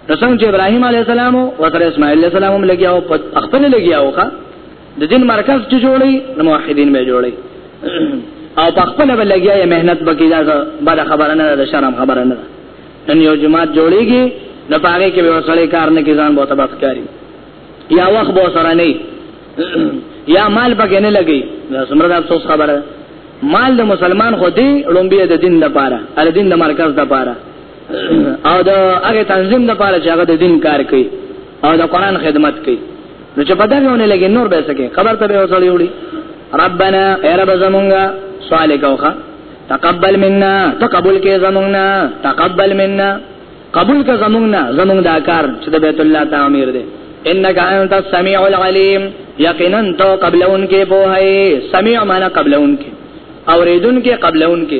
نو څنګه چې ابراهيم عليه السلام او سره اسماعيل عليه السلام هم لګیاو په خپل لګیاو ښا د دین مرکز چې جوړي نو موحدین به جوړي او په خپل به لګیا یې مهنت بکی دا بل خبره نه ده شرم خبره نه ده نن یو جماعت جوړیږي د پاره کې به وسړې کار نه کیزان بہت بخت کاری یا وخت به سره نه یا مال پکې نه لګي دا سمره افسوس خبره مال د مسلمان خو دی لومبي د دین لپاره ال دین د مرکز لپاره او دا هغه تنظیم د پاره چې هغه د دین کار کوي او د قران خدمت کوي نو چې په دغه ونه لګي نور به سکے خبر ته به وصلی وړي ربنا اے رب زمونږه سوال کوخه تقبل منا تقبل کې زمونږه تقبل منا قبول کا زمونږه زمونږ دا کار چې د بیت الله تعمیر دی انك انت السميع العليم یقینا تو قبلون کې په هي سميع معنا قبلون کې اوریدون کې قبلون کې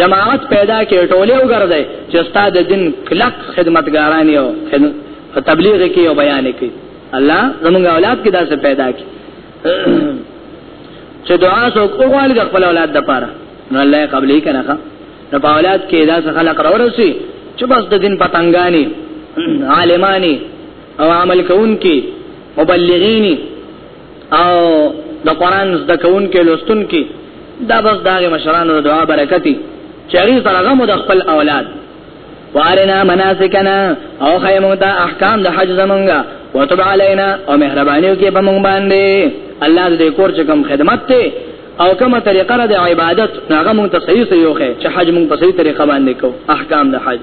جماعت پیدا کې ټوله وګرځي چې استاد دین کلک خدمتګاران یو په تبلیغ کې یو بیان کوي الله زموږ اولاد کې داسې پیدا کی چې دعا سو کوغوالګ خپل اولاد د پاره نو الله قبلې کنه نو په اولاد کې داسې خلق راورسي چې بس د دین پتنګانی عالمانی او عمل کوونکي مبلغینی او د قران زده کون کې لوستون کې دا بس داغه مشرانو دعا برکتی چری سره غو د خپل اولاد وارنا مناسکنا او خیمو دا احکام د حج زمونږه وتب علینا او مهربانیو کې بمون باندې الله دې کور چې کوم خدمت ته او کومه طریقه را د عبادت هغه مونږ ته صحیح صحیح وخه چې حج مونږ په صحیح طریقه باندې کو احکام د حج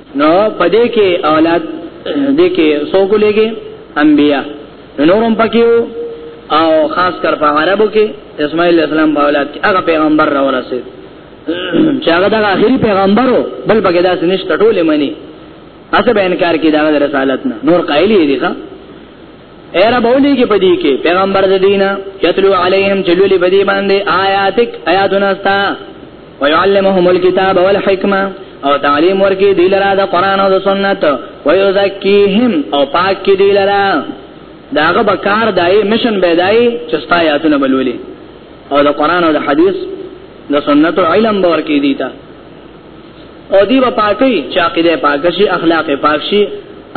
نو پدې کې اولاد دې کې څوک لګي انبیا نورم پکيو او خاص کر په عربو کې اسماعیل اسلام په اولاد کې هغه پیغمبر را ورسید چې هغه د اخیری پیغمبرو بل بګی داس نشته ټول منی اسه به انکار کې دا رسالت نه نور قایلی دي ښا اے رب اولی کی پدی کی پیغمبر د دینا یتلو علیہم جلولی بدی باندې آیاتک آیاتنا استا ويعلمهم الكتاب والحکمه او تعلیم ورکی دی لرا د قران او د سنت ويزکیهم او پاک کی دی لرا داغه بکار دای مشن بيدای چې ستا آیاتونه بلولی او د قران او د حدیث د سنت علم باور کی دی تا او دی په پاکی چې عقیده پاک شي اخلاق پاک شي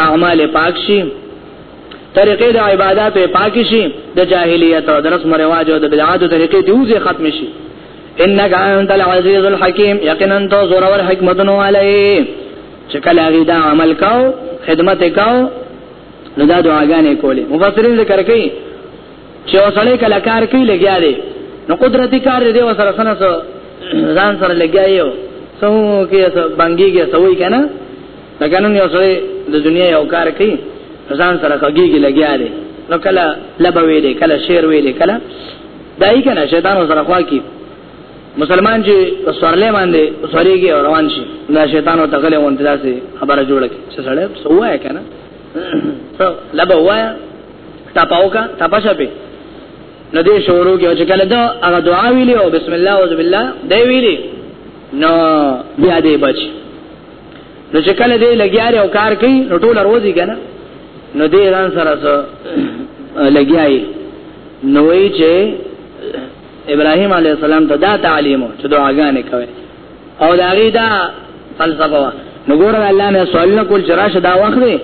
اعمال پاک شي طریقې د عبادت پاک شي د جاهلیت او د رسم رواج او د بدعات طریقې دی وزه ختم شي انك انت العزيز الحكيم یقینا تو زور ور حکمتونو علی چې کله غیدا عمل کاو خدمت کاو نو دا دعاګانې کولې مفسرین ذکر کوي چې اوسړې کله کار کوي لګیا دی نو قدرتي کار دی وسره سره ځان سره لګیا یو سو کې سو بنګيږي سوې کنه لکه نن یو سړی د دنیا یو کار کوي ځان سره خګيږي لګیا دی نو کله لبه ویلې کله شعر ویلې کله دای کنه شیطان سره خوا کی مسلمان چې سوړلې باندې سوريږي او روان شي دا شیطان او تغلې وانت داسې خبره جوړه کی چې سړی سوای کنه سو لبه وای تاپاوکا تاپاشه په نو دې شروع کې چې کله دا هغه دعا ویلې او بسم الله اعوذ بالله دی ویلې نو بیا دې بچ نو چې کله دې لګیاري او کار کوي نو ټول روزي کنه نو دې ځان سره سره لګیایي نو وی چې ابراهيم عليه السلام ته دا تعلیم چې دعاګانې کوي او دا غي دا فلسفه وا نو ګور الله نه سوال نه کول چې راشه دا وخت دی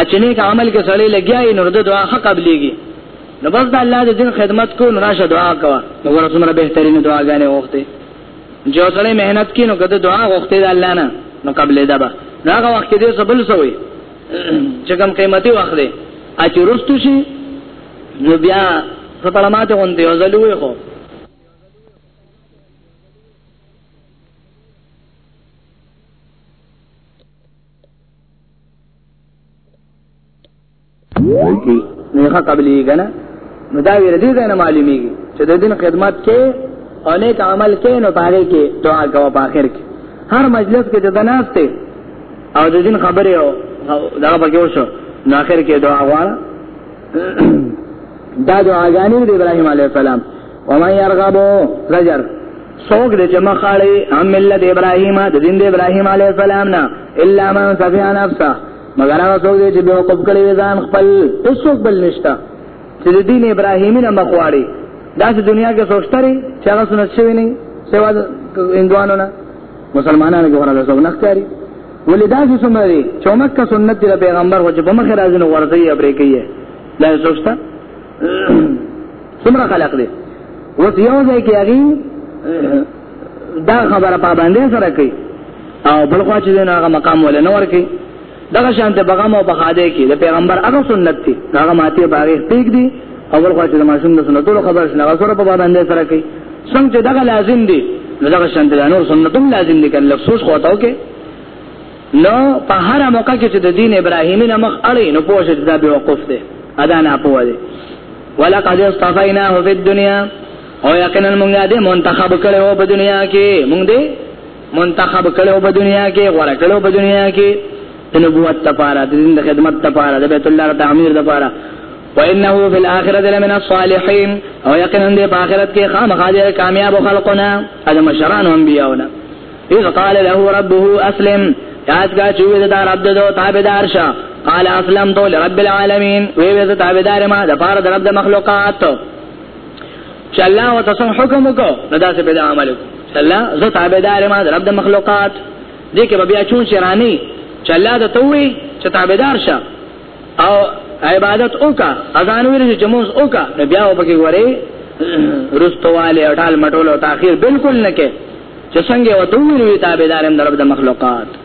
اچنه کا عمل کې سړی لګیایي نو د دعا حق قبليږي نو بس د الله د دین خدمت کو نو راشه دعا کوه نو ورسمره بهترین دعاګانې وخته جو سره مهنت کینو کده دعا غوښته د الله نه نو قبلې ده به هغه وخت دې سبل سوې چې کوم قیمتي وخت دی اچ رستو شي نو بیا خپل ماته غوندې وزلوې خو وکی نه قبلي کنه نو دا ویره دې نه معلومیږي چې د دین خدمت کې او نیک عمل کې نو پاره کې دعا کوه په اخر کې هر مجلس کې د دناسته او د دین خبره او دا پکې وشو نو اخر کې دعا غواړه دا دعاګانې د ابراهيم عليه السلام ومن يرغبو رجر سوګ دې چې مخاله هم ملت ابراهيم د دین د ابراهيم عليه السلام نه الا من سفيان نفسه مگر هغه څوک دی چې به وقف کړي ځان خپل هیڅ بل نشتا چې د دین ابراهیمی نه مخواړي دا چې دنیا کې سوچتري چې هغه سنت شوی نه سوا هندوانو نه مسلمانانو کې ورته څوک نختاري ولې دا چې څومره دي چې مکه سنت دی پیغمبر وجه په مخ راځي نو ورته یې ابرې کوي دا سوچتا څومره خلق دي وس یو ځای کې هغه دا خبره پابندې سره کوي او بل خو چې نه هغه مقام ول نه ورکی دغه شانته بغم او بخاده کې د پیغمبر هغه سنت دي هغه ماته باغې پیګ دي او بل خو چې د ماشوم د سنتو خبر شنه غوړ په باندې سره کوي څنګه دغه لازم دي دغه شانته نور سنتوم لازم دي کله لفظ خو تاو کې نو په هر موقع کې چې د دین ابراهیمی نه مخ اړې نو پوه شې دا به وقف ده ادا نه پوه ده ولقد اصطفیناه فی الدنیا او یقینا موږ دې منتخب کړو په دنیا کې موږ دې منتخب کړو په دنیا کې غوړه کړو په دنیا کې د نبوت لپاره د دین د خدمت لپاره د بیت الله تعمیر لپاره وانه فی الاخره لمن الصالحین او یقینا دې په آخرت کې خامخا دې کامیاب خلقنا ادم شران انبیاءنا اذ قال له ربه اسلم یاد کا چوي د دار عبد دو تابعدار شه قال اسلمت لرب العالمین وی وی تابعدار ما د پاره د رب د مخلوقات چې الله او تاسو حکم وکړو نو دا څه به عمل وکړو چې الله زه تابعدار ما رب د مخلوقات دې کې بیا چون شرانی چې الله د توي چې تابعدار شه او عبادت وکا اذان ویل چې موږ وکا نو بیا وبکه غوري رستواله او ټال مټول او تاخير بالکل نه کې چې څنګه وته وی تابعدارم درب د مخلوقات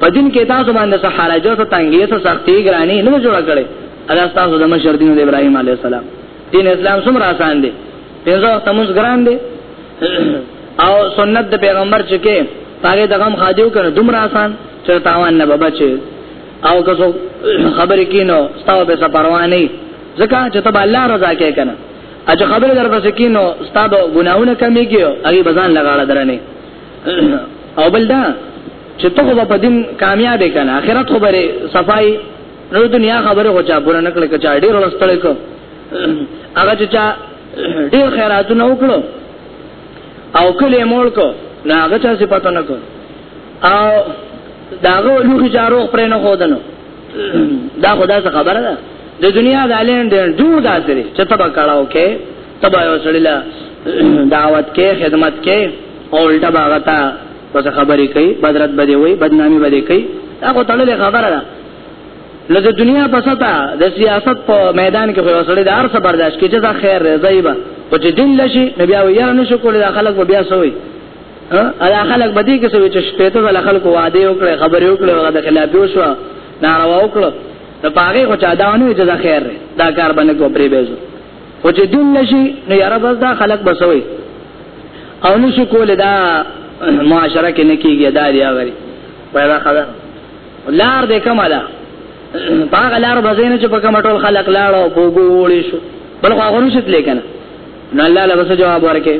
په دین کې تاسو باندې څه حرج او تنګي څه سختي ګراني نه جوړ کړي الله تاسو د مشر دین د ابراهیم علی السلام دین اسلام څومره آسان دی پنځه تموز ګران دی او سنت د پیغمبر چې کې هغه دغه خادیو کنه دومره آسان چې تاوان نه بچي او که خبرې کینو ستاسو به څه پروا نه ځکه چې ته الله رضا کې کنه اجه خبره در پسې کینو ستاسو ګناونه کمیږي هغه بزان لګاړه درنه او بل دا چې ته خو په دین کامیاب کنا اخرت خو بره صفای نو دنیا خبره خو چا بره نکړه کچا ډیر ولستل کو هغه چې چا ډیر خیراتونه وکړو او کله مول کو نه هغه چا صفات نه کو او داغه لوخي چارو پر نه خودنو دا خدا څه خبره ده د دنیا د علین ډیر دور داسره چې تبا کړهو کې تبا یو سړی لا دعوت کې خدمت کې او الټا باغتا وسه خبرې کوي بدرت بده وي بدنامي بده کوي هغه تړلې خبره ده نو د دنیا په ستا د سیاست په میدان کې خو سړی د ارث برداشت کې چې دا خیر رضای به او چې دین لشي نبی او یار نشو کولای د خلک به بیا سوي ا خلک به دې کې سوي چې شپې ته د خلکو وعده وکړي خبرې وکړي هغه د خلاف یو شو ناروا وکړه نو پاره خو چا داونه چې دا خیر دا کار باندې کو پری بهزو خو چې دین نشي نو یاره بس دا خلک بسوي او نشي کول دا معاشره کې نه کیږي دا دی هغه پیدا خبر لار دې کومه ده هغه لار بزینه چې په کوم ټول خلک لاړو بوګوړې شو بل خو هغه نشي تلې کنه نو الله له بس جواب ورکې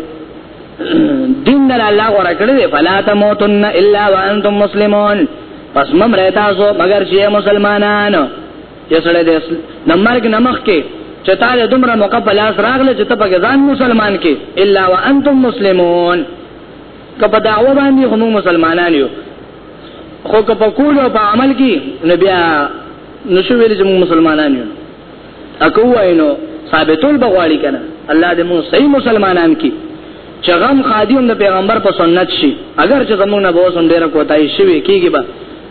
دین دل الله غره کړی دی فلا تموتن الا وانتم مسلمون پس مم رہتا سو مگر چې مسلمانانو یا سړی د اصل د مرګ نمخ کې چې تا د دومره موقع په لاس راغله چې ته په ځان مسلمان کې الا وانتم مسلمون کبه دعوه باندې هم مسلمانان یو خو که په کول او په عمل کې نبي نشو ویل چې موږ مسلمانان یو اكو وینو ثابتول بغواړي کنه الله دې موږ صحیح مسلمانان کې چې غم خادم د پیغمبر په سنت شي اگر چې زمونږ نه بوسم ډیره کوتای شي کیږي به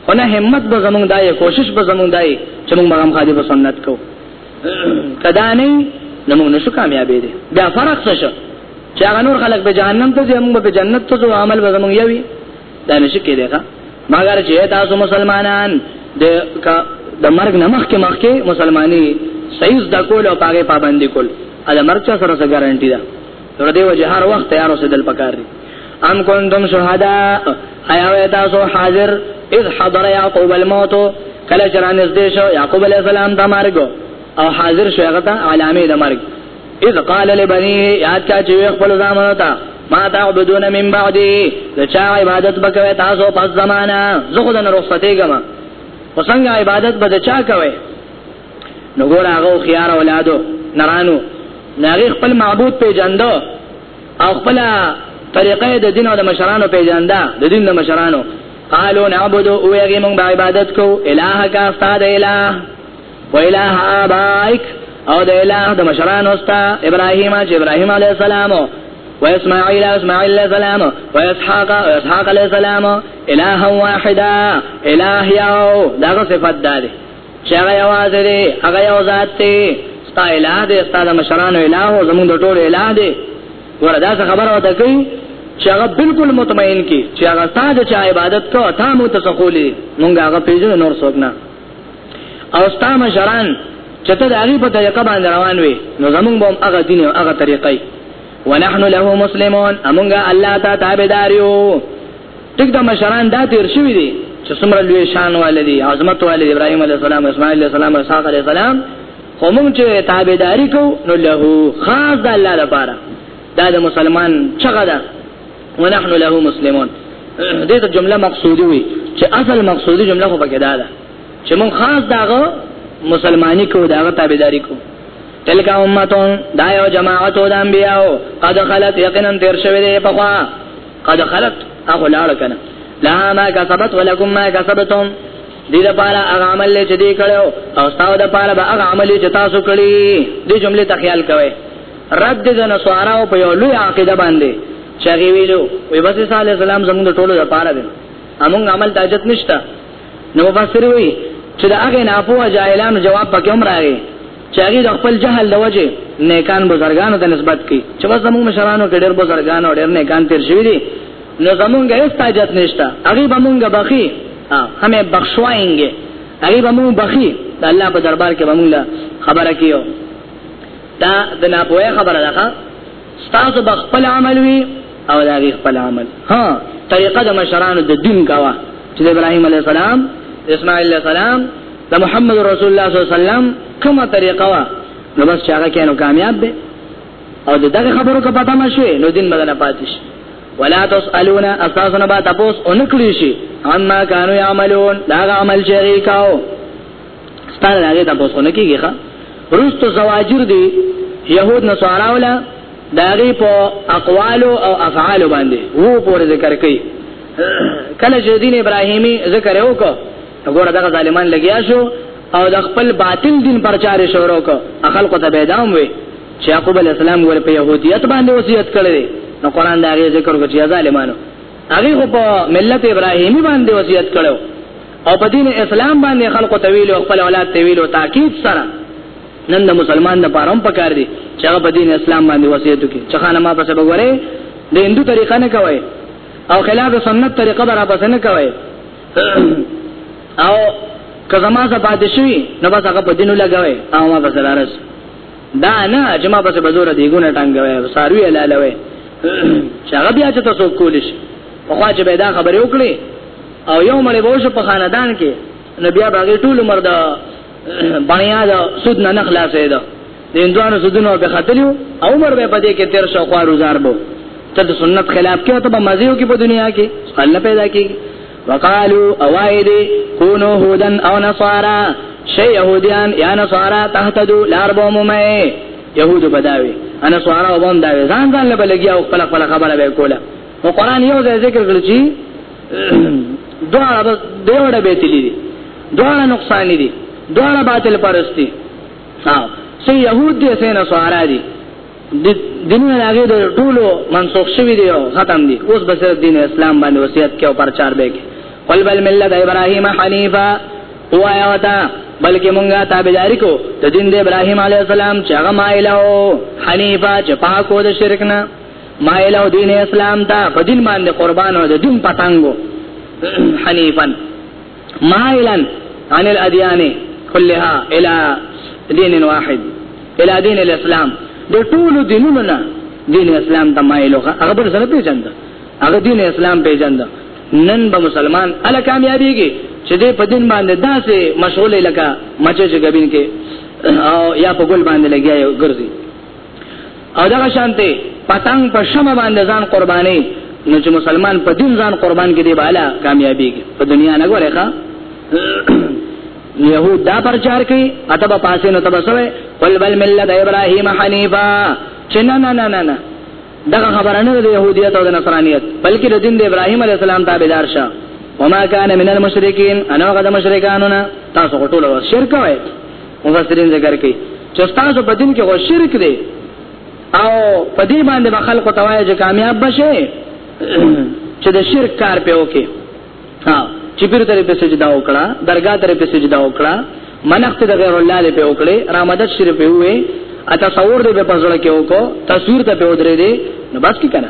او نه همت به زمونږ دای کوشش به زمونږ دای چې مونږ مغام خادي په سنت کو کدا نه نو مونږ نشو کامیابې دي بیا فرق څه شو چې هغه نور خلک به جهنم ته ځي مونږ به جنت ته ځو عمل به زمونږ یوي دا نشي کېدای ښا مګر چې تاسو مسلمانان د د مرګ نمخ کې مخ کې مسلمانۍ صحیح د کول او پاګه پابندي کول دا مرګ سره څه ګارانټي ده ور دې وجه هر وخت تیار اوسېدل پکار دي ام کنتم شهدا ایا وای تاسو حاضر اذ حضر یعقوب الموت کله چې رانس دې شو یعقوب علی السلام ته مرګ او حاضر شو هغه ته علامه د مرګ اذ قال لبنی یاد چا چې خپل زامن ته ما تعبدون من بعدی د چا عبادت بکوي تاسو پس زمانہ زه خو د رخصتې ګم وسنګ عبادت به چا کوي نو ګور هغه خيار اولادو نرانو ناغي خپل معبود په جندو او خپل طریقه د دین او د مشرانو پیژاندا د دین د مشرانو قالو نعبدو او یغی مونږ عبادت کو الہ کا استاد الہ و الہ ابائک او د الہ د مشرانو استا ابراهیم چې ابراهیم علی السلام و اسماعیل اسماعیل علی السلام و اسحاق اسحاق علی السلام الہ واحده الہ یو دا صفات ده چې هغه یوازې دی هغه یو ذات دی ستا الہ دی ستا د مشرانو الہ او زمونږ د ټولو الہ دی وردا څه خبره وته کوي چې هغه بالکل مطمئن کی چې هغه تا د چا عبادت کو تا مو ته سقولې مونږ هغه پیژنو نور څوک نه او ستا مشران چې ته د هغه په طریقه باندې روان وي نو زمونږ به هغه دین او هغه طریقې ونحن له مسلمون امونږه الله ته تابعدار یو ټیک دا مشران دا تیر شوی دي چې څومره لوی شان والدي عظمت والدي ابراهيم عليه السلام اسماعيل عليه السلام اسحاق عليه السلام خو موږ چې تابعداري کو نو له خاص د الله لپاره دا د مسلمان چغه ده ونحن له مسلمون دې ته جمله مقصودی وي چې اصل مقصودی جمله خو پکې ده چې موږ خاص داغه مسلمانی کو داغه تابعداري کو تلک امتون دا یو جماعتو د انبیاو قد خلت یقینا تیر شوی دی په خوا قد خلت اخو لاړ کنه لا ما کسبت ولکم ما کسبتم دې د پاره هغه عمل چې دې کړو او تاسو د پاره به هغه عمل چې تاسو کړی دې جمله ته خیال کوئ رد دې نه سوارا او په یو لوی عقیده باندې چې ویلو وی بس صلی الله علیه وسلم زموږ ټولو د پاره دې امون عمل د اجت نشته نو مفسر وی چې دا هغه نه په جاهلانو جواب پکې هم راغی چې هغه د خپل جهل د وجه نیکان بزرګانو ته نسبت کوي چې بس زموږ مشرانو کې ډېر بزرګانو ډېر نیکان تیر شوی دي نو زمونږ هیڅ تاجت نشته هغه به مونږ بخي همې بخښواینګي هغه به مونږ بخي د الله په دربار کې به مونږ خبره کیو دا د ناپوهه خبره ده ستاسو بخپل عمل وی او دا غي خپل عمل ها طریقه د مشرانو د دین کوا چې ابراهيم عليه السلام اسماعیل عليه السلام د محمد رسول الله صلی الله علیه وسلم کومه طریقه وا نو بس چې هغه کینو کامیاب دی او دغه خبرو کا پتا مشوي نو دین بدل پاتش ولا تسالون اساسنا با تاسو اونکلی شي اما كانوا يعملون دا عمل شریکاو ستاره راځي دا پوسونه کیږي ښا روستو زواجر دي يهود نصارا ولا داغي په اقوال او افعال باندې وو پور ذکر کوي کله چې دین ابراهیمی ذکر وکړو وګوره دا ظالمان لګیا شو او د خپل باطل دین پرچار شروع وکړ خلکو ته بيدام وي چې يعقوب علی السلام ور په يهودیت باندې وصیت کړی نو قران دا غي ذکر کوي چې ظالمانو هغه په ملت ابراهیمی باندې وصیت کړو او په دین اسلام باندې خلکو ته ویلو خپل اولاد ته ویلو تاکید سره نن د مسلمان د پاره هم پکار دي چې هغه په دین اسلام باندې وصیت وکړي چې خانه ما په سبب وره د هندو طریقه نه کوي او خلاف سنت طریقه برا پس نه کوي او که زما څه پاتې شي نو بس هغه په دینو لګوي او ما بس لارس دا نه چې ما بس بزور دی ګونه ټنګوي ساروي لالوي چې هغه بیا چې تاسو کول شي په خوا چې به دا خبرې وکړي او یو مړ به شو په خاندان کې نو بیا باغې ټول عمر دا بنیا دا سود نه خلاصې دا د هندوانو سودونو به خاتلیو او عمر به پدې کې تیر شو خو روزار بو ته د سنت خلاف کې ته به مزيو کې په دنیا کې الله پیدا کې وقالو اوائد کونو هودن او نصارا شی یهودیان یا نصارا تهتدو لاربو ممئے یهود بداوی انا سوارا وبم داوی ځان ځان له بلګیا او خپل خپل خبره به کوله او قران یو ځای ذکر کړی دواړه دیوړه به تللی دي دواړه نقصان دي دواړه باطل پرستی ها سي يهود دي سي نصارا دي دینونه هغه د ټولو منسوخ شوی دی او ختم دي اوس بس دین اسلام باندې وصیت کې او پرچار به کې قل بل ملت ابراهیم حنیفا هو ایوتا بلکې مونږه تابعداري کو د دین د ابراهیم علی السلام چې هغه مایلو حنیفا چې پاکو د شرک نه مایل او دین اسلام ته په دین باندې قربان او د دین پتنګو حنیفن مایلن عن الادیان كلها الى دین واحد الى دین الاسلام د ټول دینونو نه دین اسلام ته مایل هغه بل سره پیژند هغه دین اسلام پیژند نن به مسلمان اله کامیابیږي چې دې په دین باندې داسې مشغول لکه مچې چې غبین کې او یا په ګل باندې لګیا یو ګرځي او دغه شانته پتنګ په شمه باندې ځان قرباني نو چې مسلمان په دین ځان قربان کې دی بالا کامیابیږي په دنیا نه غوړي ښا يهود دا پرچار کوي اتبه پاسه نو تبه سوې قل بل ملت ابراهيم حنيفا چې نه نه نه نه نه دا خبره نه د يهوديت او د نصرانيت بلکې د دین د ابراهيم عليه السلام تابعدار شه وما كان من المشركين انا غد مشرکانونه تاسو ټول شرک وایي مفسرین ذکر کوي چې تاسو په دین کې هو شرک دی او په دې باندې به خلکو ته وایي چې کامیاب بشي چې د شرک کار په وکي ها چې پیر ترې په سجدا وکړه درگاه ترې په سجدا وکړه منخت د غیر الله له په وکړي رامدد شریف وي اته تصور دې په پزړه کې وکړو تصویر ته په ودرې دې نو بس کی کنه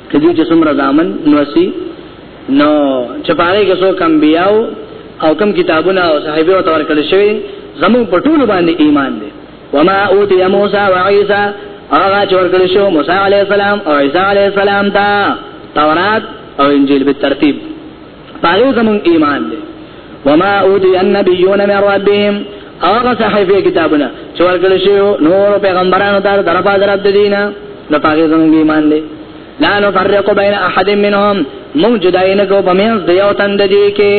کې دوی چې څومره ځامن نوسی نو چې پاره کې څو کم بیاو او کم کتابونه او صحابه او تور کړی شوی زمون په ټول باندې ایمان دی وما اوتی موسی و عیسی هغه چې ورکړی شو موسی علی السلام او عیسی علی السلام دا تورات او انجیل په ترتیب پایو زمون ایمان دی وما اوتی النبیون من ربهم هغه صحیفه کتابونه چې ورکړل شو نور پیغمبرانو ته طرف حضرت دینه نو پایو زمون ایمان دی لا نفرق بین احد منهم مون جدای نه کو پمیاس دیو تند دی کې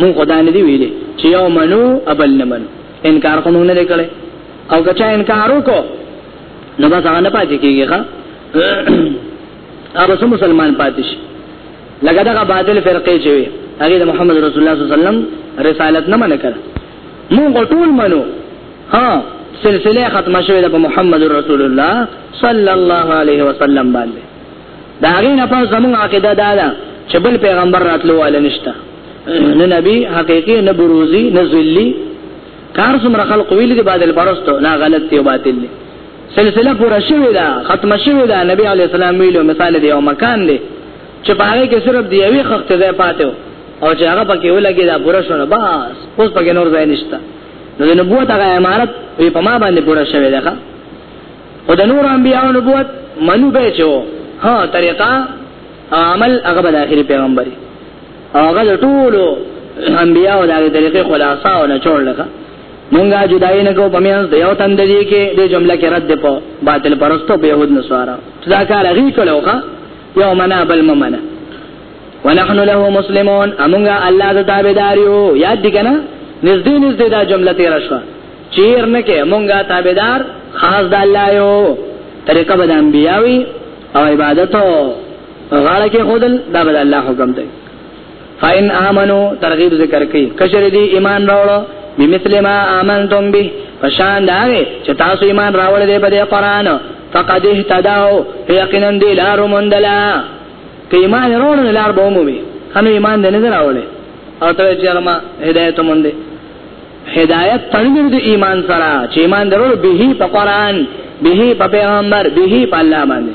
مون خدای نه دی ویلي چې یو منو ابل نه منو انکار کوم نه لیکل او کچا انکار وکړو نو بس هغه نه پاتې کیږي ښا هغه مسلمان پاتې شي لکه دغه باطل فرقه چې وي هغه د محمد رسول الله صلی الله علیه وسلم رسالت نه منع کړ مونږ ټول منو ها سلسله ختمه شوې ده په محمد رسول الله صلی الله علیه وسلم باندې دا هغه نه په زموږ عقیده دا ده چې بل پیغمبر راتلو والا نشته نه نبی حقیقی نه بروزی نه ذلی کار څومره خلق ویل دي بعد البرستو نه غلط دی او باطل دی سلسله پورا شوې ده ختمه شوې ده نبی علی السلام ویلو مثال دی او مکان دی چې باغې کې صرف دی یوې خخته ځای پاتې او چې هغه پکې ولګي دا پوره شونه بس اوس پکې نور ځای نشته نو د نبوت هغه امارت په ما باندې پوره شوی دی او د نور انبیانو نبوت منو به چو ها طریقه عمل هغه د اخري پیغمبر هغه د ټولو انبیانو د طریقې خلاصا او نچوړ لکه مونږه جدای نه کو پمیاس د یو تند دی کې د جمله کې رد په باطل پرستو به يهود نسوارا دا کار هغه کولو ښا یو منا بل ممنه ونحن له مسلمون امونږه الله د تابعداریو یاد دي کنه نږدې نږدې دا جمله تیر شو چیر نه کې امونږه تابعدار خاص د الله یو طریقه بد انبیاوی او عبادت غاړه کې خودل دا بد الله حکم دی فاین امنو ترغیب ذکر کوي کشر دی ایمان راوړو بمثل ما امنتم به فشان داغه چې تاسو ایمان راوړل دی په دې قران فقد اهتداو یقینا دی لار مندلا که ایمان راوړل لار به مومي هم ایمان دې نه راوړل او ته چې ما هدایت مونږ هدایت تنګر دی ایمان سره چې ایمان درول به په قران به په پیغمبر به په الله باندې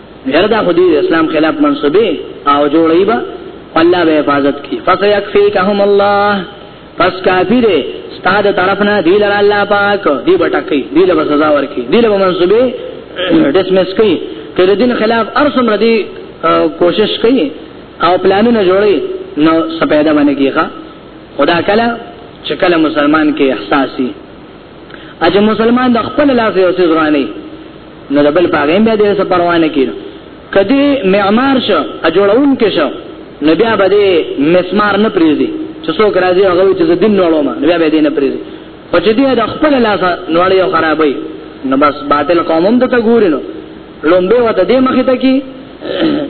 یاره دا خو دی اسلام خلاف منسوبې او جوړی به الله به حفاظت کی فسيكفيكهم الله پس کافی دی ستاد طرفنا دی لر الله پاک دی بټکی دی له سزا ورکی دی له منسوبې ډسمس کی ته دین خلاف ارسم ردی کوشش کوي او پلانونه جوړي نو سپیدا باندې کیخه خدا کله چې کله مسلمان کې احساسي اجه مسلمان د خپل لاس یو څه ځواني نو د بل پاغې بیا دې څه پروا نه کړي کدی معمار شو اجوړون کې شو نو بیا به دې مسمار نه پریزي چې څوک راځي هغه چې دین نوړو ما بیا به دې نه پریزي خو چې دې د خپل لاس نوړې او خرابې نو بس باطل قومم د ته ګورینو لومبه وته دې مخې ته کې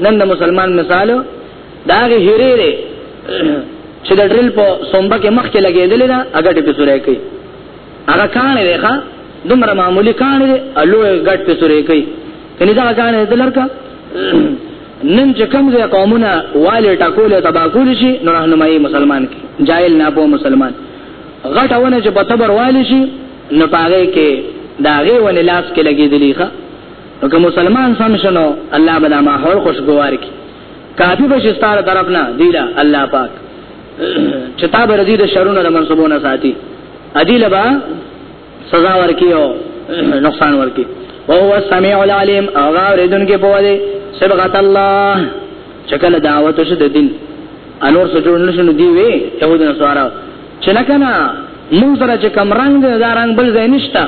نن د مسلمان مثال دا هغه هیرې دی چې د ډرل په سومبه کې مخ کې لګېدلې ده هغه ټې په سورې کوي هغه کانه دی ښا دومره معمولی کانه دی الو غټ په سورې کوي کني دا کانه دی لرکا نن چې کوم ځای قومونه والي ټاکول تبا کول شي نو راهنمایي مسلمان کی جاهل نه په مسلمان غټونه چې په صبر والي شي نو پاره کې داغه ونه لاس کې لګېدلې ښا نو که مسلمان سم شنو الله بلا ماحول خوشګوار کی کافی بشی ستاره طرف نه دیلا الله پاک چتا برزی د شرونه د منصبونه ساتي ادي لبا سزا ورکی او نقصان ورکی او هو السميع العليم هغه ردون کې په دې سبغت الله شکل دعوت شو د دین انور سجور نشنو دی وی يهود نه سوارا چې نه کنه موږ سره چې کم رنگ دی دا رنگ بل ځای نشتا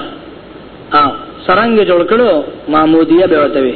او سرنګ جوړ کړو معمودیه به وته وی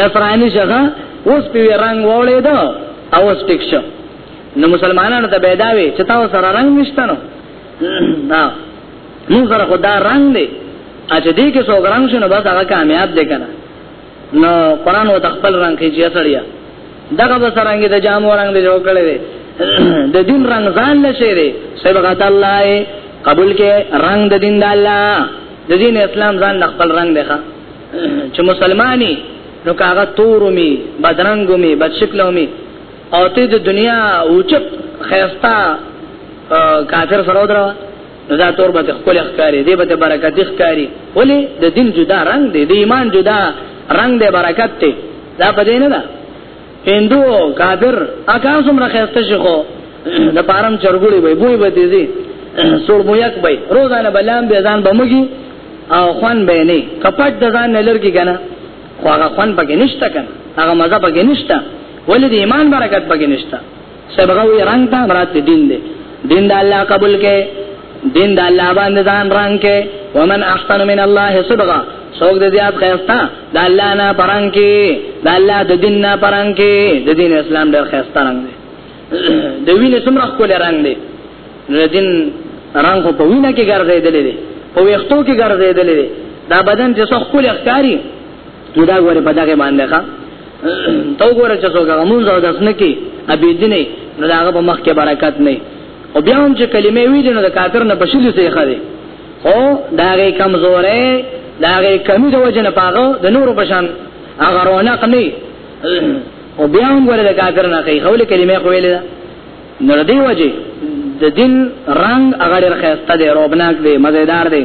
نصرانی شغه اوس په رنگ وړې دا او اوس ټیک شو نو مسلمانانو ته بيداوي چې تاسو سره رنگ نشته نو ها نو سره خدا رنگ دی اچ دې کې څو رنگ شنو بس هغه کامیاب دی کنه نو قران و تخپل رنگ کې چې سړیا دغه به سرنګي د جامو رنگ دی جوړ کړی دی د دین رنگ ځان لشه دی سبحان الله قبول کې رنگ د دین د الله د دین اسلام ځان خپل رنگ دی ښا چې مسلمانې نو کاغه تورمي بدرنګومي بد شکلومي او ته د دنیا اوچت خیرستا کافر سره درو نو دا تور به خپل ښکاری دی به برکت ښکاری ولی د دین جدا رنگ دی د ایمان جدا رنگ دی برکت دی دا پدې نه ده هندو کافر اکان سمره خسته شي خو د پارم چرګوړي وي بوې به دي زی سور مو یک وي روزانه بلام به ځان بمږي او خوان به نه کپټ د ځان نه لرګي کنه خو هغه خوان پکې نشته کنه هغه مزه پکې نشته ولې د ایمان برکت پکې نشته صبغه وی رنگ تا مراد دین دی دین د الله قبول کې دین د الله باندې ځان رنگ کې ومن احسن من الله صبغه څوک دې زیات خیرستا د الله نه پرنګ کې د الله د دین نه پرنګ کې د دین اسلام ډېر خیرستا رنگ دی د وینې څومره خپل رنگ دی د دین رنگ خو په وینه کې ګرځېدلې دی په ویختو کې ګرځېدلې دی دا بدن چې څو خپل ښکاری نو دا غوړې په دغه باندې ښا تو غوړې چې څوګه مونږ او داس نه کې ابي دې نه نو داغه په مخ کې برکت نه او بیا هم چې کلمې وی دي نو د کافر نه بشل سي خره او داغه کمزورې داغه کمی د وجه نه پاغه د نور بشان هغه رونق نه او بیا هم غوړې د کافر نه کوي خو کلمې خو ویلې نو دې وجه د دین رنگ هغه ډېر خسته دی روبناک دی مزیدار دی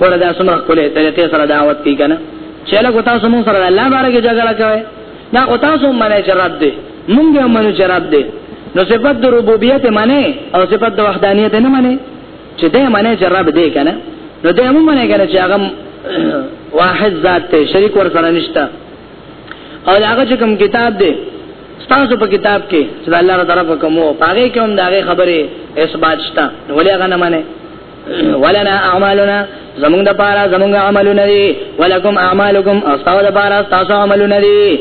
ګوره دا څومره ښکلې طریقې سره دعوت کوي کنه چې له کوتا سمو سره الله باره کې جګړه کوي دا کوتا سم منه چې رب دې مونږ یې منو چې رب دې نو صفات د ربوبیت منه او صفات د وحدانیت نه منه چې دې منه چې رب دې کنه نو دې هم منه کنه چې هغه واحد ذات ته شریک ور سره نشته او هغه چې کوم کتاب دې تاسو په کتاب کې چې الله تعالی په کومو پاره کوم داغه خبره اثبات شته ولې هغه نه منه ولنا اعمالنا زمونږ د پاره زمونږ عملونه دي ولکم اعمالکم او تاسو د پاره تاسو عملونه دي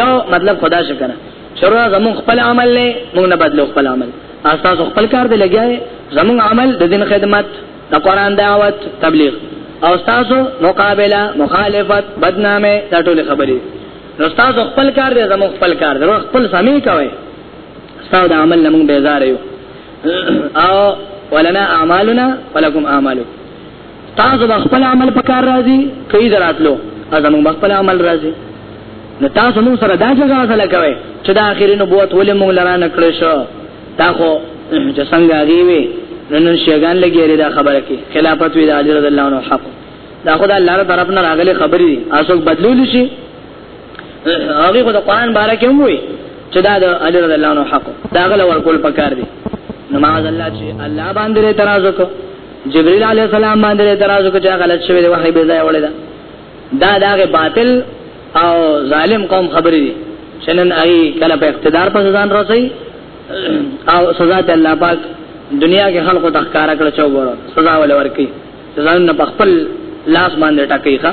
یو مطلب خدا شکر شروع زمونږ خپل عمل نه مونږ نه بدلو خپل عمل تاسو خپل کار دی لګیاي زمونږ عمل د دین خدمت د قران دعوت تبلیغ او تاسو مقابله مخالفت بدنامه دا ټول خبرې نو تاسو خپل کار دی زمونږ خپل کار دی خپل سمې کوي تاسو د عمل لمون بیزار یو او ولنا اعمالنا ولکم اعمالو تاسو خپل عمل پکار راځي کوي دراتلو ازمو خپل عمل راځي نو تاسو موږ سره دا جګړه سره کوي چې د اخیری نبوت ولې موږ لرا نکړې شو دا خو چې څنګه غیوي نن شیګان لګیری دا خبره کې خلافت وی د علی رضی الله عنه حق دا خدای الله تعالی طرف نه راغلي خبرې دي اسوک بدلول شي هغه خو د قران باره کې هم وي چې دا د علي رضی الله عنه حق دا غل ورکول پکار دي نماز الله چې الله باندې اعتراض وکړ جبريل عليه السلام باندې اعتراض وکړ چې غلط شوی دی وحي به ځای وړي دا دا دغه باطل او ظالم قوم خبرې دي شنن ای کله په اقتدار په ځان راځي او سزا ته الله پاک دنیا کې خلکو تخکارا کړ چوغور سزا ول ورکی ځان نه خپل لاس باندې ټکې ښا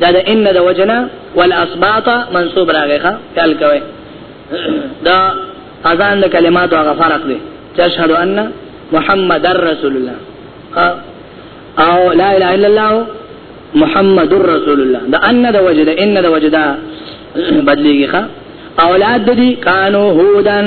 دا د ان د وجنا والاسباط منصوب راغیخه خیال کوي دا اذان د کلماتو هغه فرق دی تشهد ان محمد رسول الله او لا اله الا الله محمد رسول الله دا ان د وجدا ان د وجدا بدلیږي ښا اولاد دي کانو هودن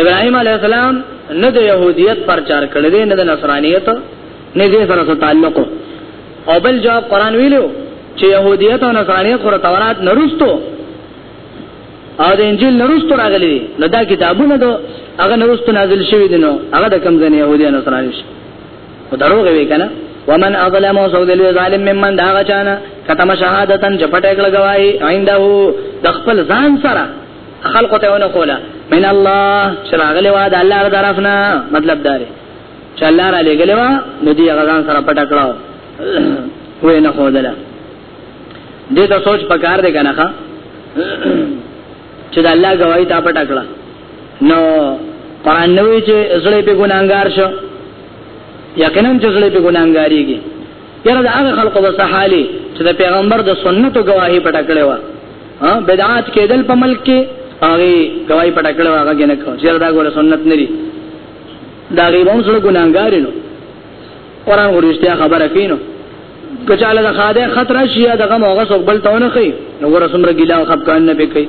ابراهيم عليه السلام نه د يهوديت پرچار کړی دی نه د نصرانيت نه دې سره څه تعلق او بل جواب قران ویلو چې يهوديت او نصرانيت خو تورات نرستو او د انجیل نرستو راغلي دي نو دا کتابونه دو هغه نرستو نازل شوی دي نو هغه د کم ځنې يهودي او نصراني شي او دروغ وی کنه ومن اظلم او سود له ظالم ممن دا غچانا کتم شهادتن جپټه کړه گواہی عنده د خپل ځان سره خلق ته ونه کوله من الله شراغله وا د الله تر طرفنا مطلب دار چې الله را لګلې وا نو دی غزان سره پټ کړو وې نه خودله دې ته سوچ پکار دی کنه چې د الله گواہی تا پټ کړه نو قران نو چې زړې په ګناګار شو یقینا چې زړې په ګناګاریږي یره دا هغه خلقو د صحالي چې د پیغمبر د سنتو گواہی پټ کړې و ها بدعات کېدل په ملک کې هغه گواہی پټ کړو هغه کې نه کو چې دا ګوره سنت نه دي دا غیبون سره ګناګار نو قران ورشتیا خبره کینو کچاله د خاده خطر شي دغه موغه سو بل تونه خي نو ګوره سمره ګیلا او خپکان نه پکې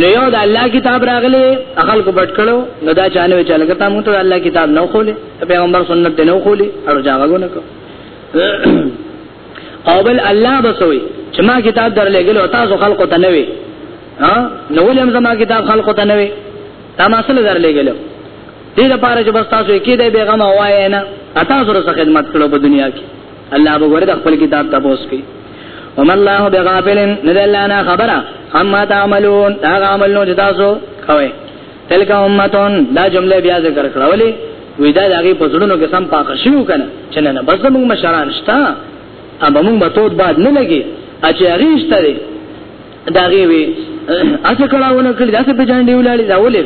نو یو د الله کتاب راغلی اخل کو پټ کړو نو دا چانه وی چاله کته مونږ ته الله کتاب نو خولې پیغمبر سنت نه خولې او جاغو نه کو او بل الله بسوي چې ما کتاب درلېګل او تاسو خلقو ته نه وي ها نو ولیم زما کتاب خلقو ته نه وي تا ما سره درلېګل دې لپاره چې بس تاسو کې دې بیغم وایې نه تاسو سره خدمت کړو په دنیا کې الله به ورته خپل کتاب تاسو کوي وما الله بغافل ندلانا خبره اما تعملون دا عمل نو جدا سو کوي تلک امتون دا جمله بیا ذکر کړه ولی وی دا دغه په زړونو کې سم پاک شیو کنه چې نه نه بس موږ مشران شتا ام موږ به تود باد نه لګي اچې اغیشته دی داغه وی اڅ کړهونه کړی دا څه په جان دی ولاړی دا ولې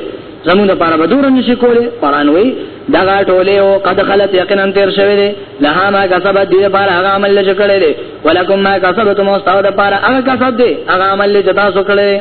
زمونږ لپاره به دور نشي کوله قران وی دا ټوله او قد خلت یقینا تیر شوی دی لها ما کسب دی لپاره هغه عمل چې کړی دی ولکم ما کسبتم او تاسو لپاره هغه کسب دی هغه عمل چې تاسو کړی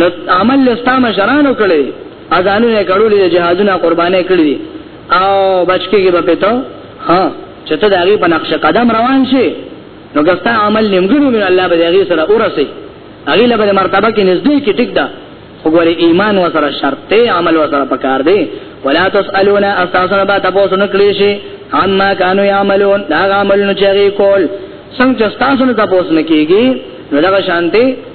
نو عمل له ستا مشرانو کړی اذانونه کړولې د جهادونه قربانې کړې دي او بچکیږي به پته ها چې ته د هغه په نقش قدم روان شي نو ګستا عمل نیمګړی نو الله به هغه سره اورسي هغه له مرتبه کې نږدې کې ټیک ده وګوره ایمان و سره شرط ته عمل و سره پکار دی ولا تسالون استاسن با تاسو نه کړی شي عما كانوا يعملون دا عمل نه چری کول څنګه تاسو نه تاسو نه کیږي نو دا شانتي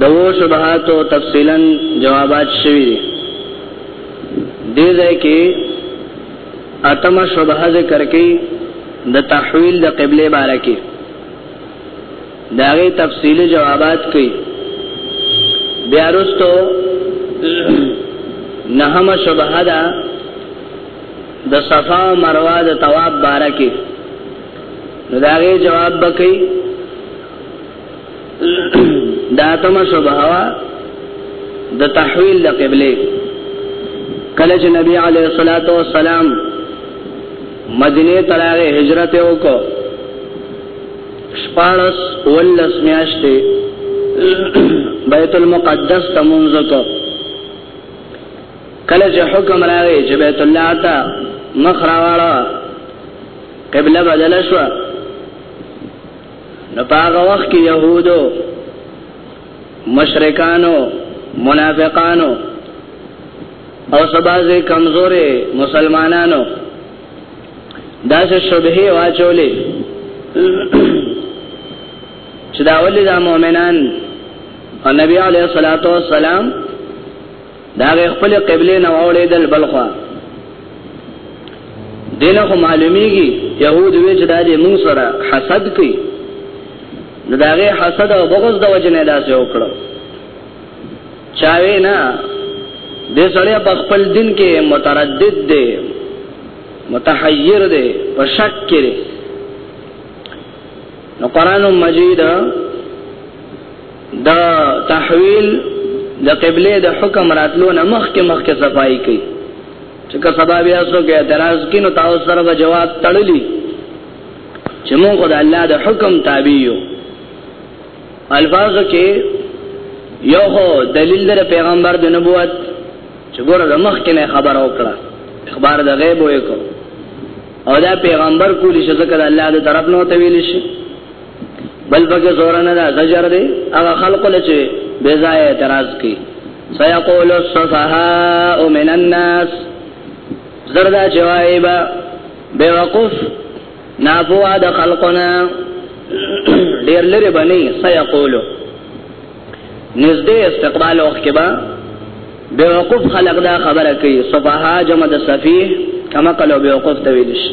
دوو شبهاتو تفصیلا جوابات شوی دی دې ځای کې اتم شبهه ذکر کړي د تحویل د قبله باره کې داغه تفصیلی جوابات کړي بیا وروسته نهم شبهه ده د صفا او مروه د ثواب باره کې نو داغه جواب بکې دا تم شبهوا د تحویل د قبله کله چې نبی علیه الصلاۃ والسلام مدینه ته راغی هجرت وکړ شپارس ولس میاشتې بیت المقدس ته مونږ وکړ کله چې حکم راغی چې بیت الله ته مخ راواړه قبله بدل شو نو پاغه وخت کې يهودو مشرکانو منافقانو او سبازه کمزورې مسلمانانو دا څه شبهه واچولې چې دا ولې دا مؤمنان او نبی عليه الصلاه والسلام دا غي خپل قبله نه اوړېدل بلخوا دینه خو معلومیږي يهود وی چې دا دې مون سره حسد کوي نو دا غي حسد او بغض د وجه نه داسې وکړو چاوي نه دې سړی په خپل دین کې متردد دی متحیر دی په شک کې نو قران مجید دا تحویل د قبله د حکم راتلو نه مخکې مخکې صفائی کوي چې که سبا بیا څوک اعتراض کینو تاسو سره به جواب تړلی چې موږ د الله د حکم تابع یو الفاظو کې یو هو دلیل در پیغمبر د نبوت چې ګوره د مخکې نه خبر او کړه اخبار د غیب وې کو او دا پیغمبر کولی شي ځکه د الله د طرف نه ته ویل شي بل پکې زور نه ده زجر دی هغه خلق له چې بے ځای اعتراض کوي سيقول السفهاء من الناس زردا جوایبا بے وقف نابوا د خلقنا ډیر لري بني سيقول نزدې استقبال وخت کې با بے وقف خلق دا خبره کوي سفهاء جمع د سفيه کما قالو بے وقف تویل شي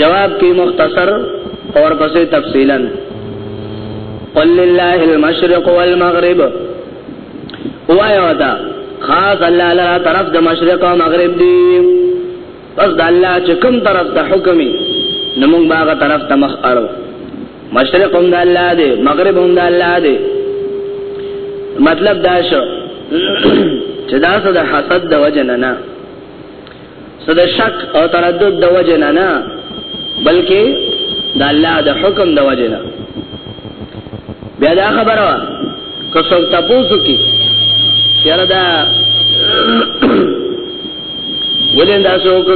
جواب کی مختصر اور پسې تفصیلا قل لله المشرق والمغرب وایو دا خاص الله لرا طرف د مشرق او مغرب دی پس د الله چې کوم طرف ته حکمي نو موږ باغه طرف ته مخ اړو مشرق هم د الله دی مغرب هم د الله دی مطلب دا شو چې دا څه د حسد د وجه نه نه څه د شک او تردد د وجه نه نه بلکې د الله د حکم د وجه نه بیا دا خبره وا که څوک تاسو کې چیرې دا ولې دا څوک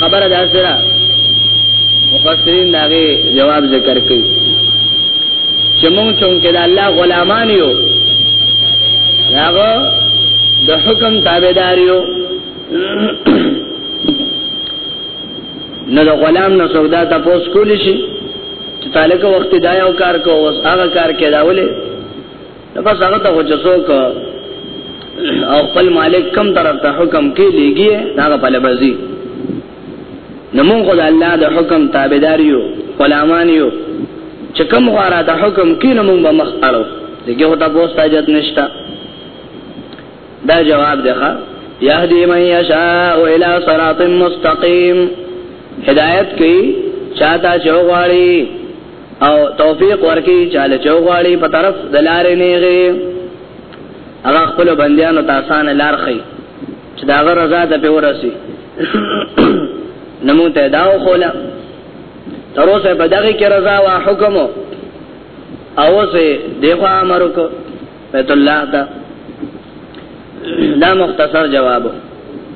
خبره دا سره مفسرین دا جواب ذکر کوي چې مونږ څنګه د الله غلامان یو هغه د حکم تابعداریو نه د غلام نه سودا ته پوس کول شي چې تعلق وخت دا یو کار کو او هغه کار کې داولې نو بس هغه ته وجسو کو او خپل مالک کم طرف ته حکم کې لګي دا په لبزي نمون خدای الله د حکم تابعدار یو غلامان یو چې کوم غواره د حکم کینه مونږ به مخ اړو دغه هوتا پوسټ اجازه نشتا دا جواب ده یهدی من یشاء الی صراط مستقیم هدایت کی چاته چوغاړي او توفیق ورکی چاله چوغاړي په طرف دلارې نیغه هغه خپل بندیانو ته آسان لار خي چې دا غره رضا ته په ورسي نمو ته دا خوله تر اوسه په دغه کې رضا وا حکم او سه دغه امر کو بیت الله دا دا مختصر جواب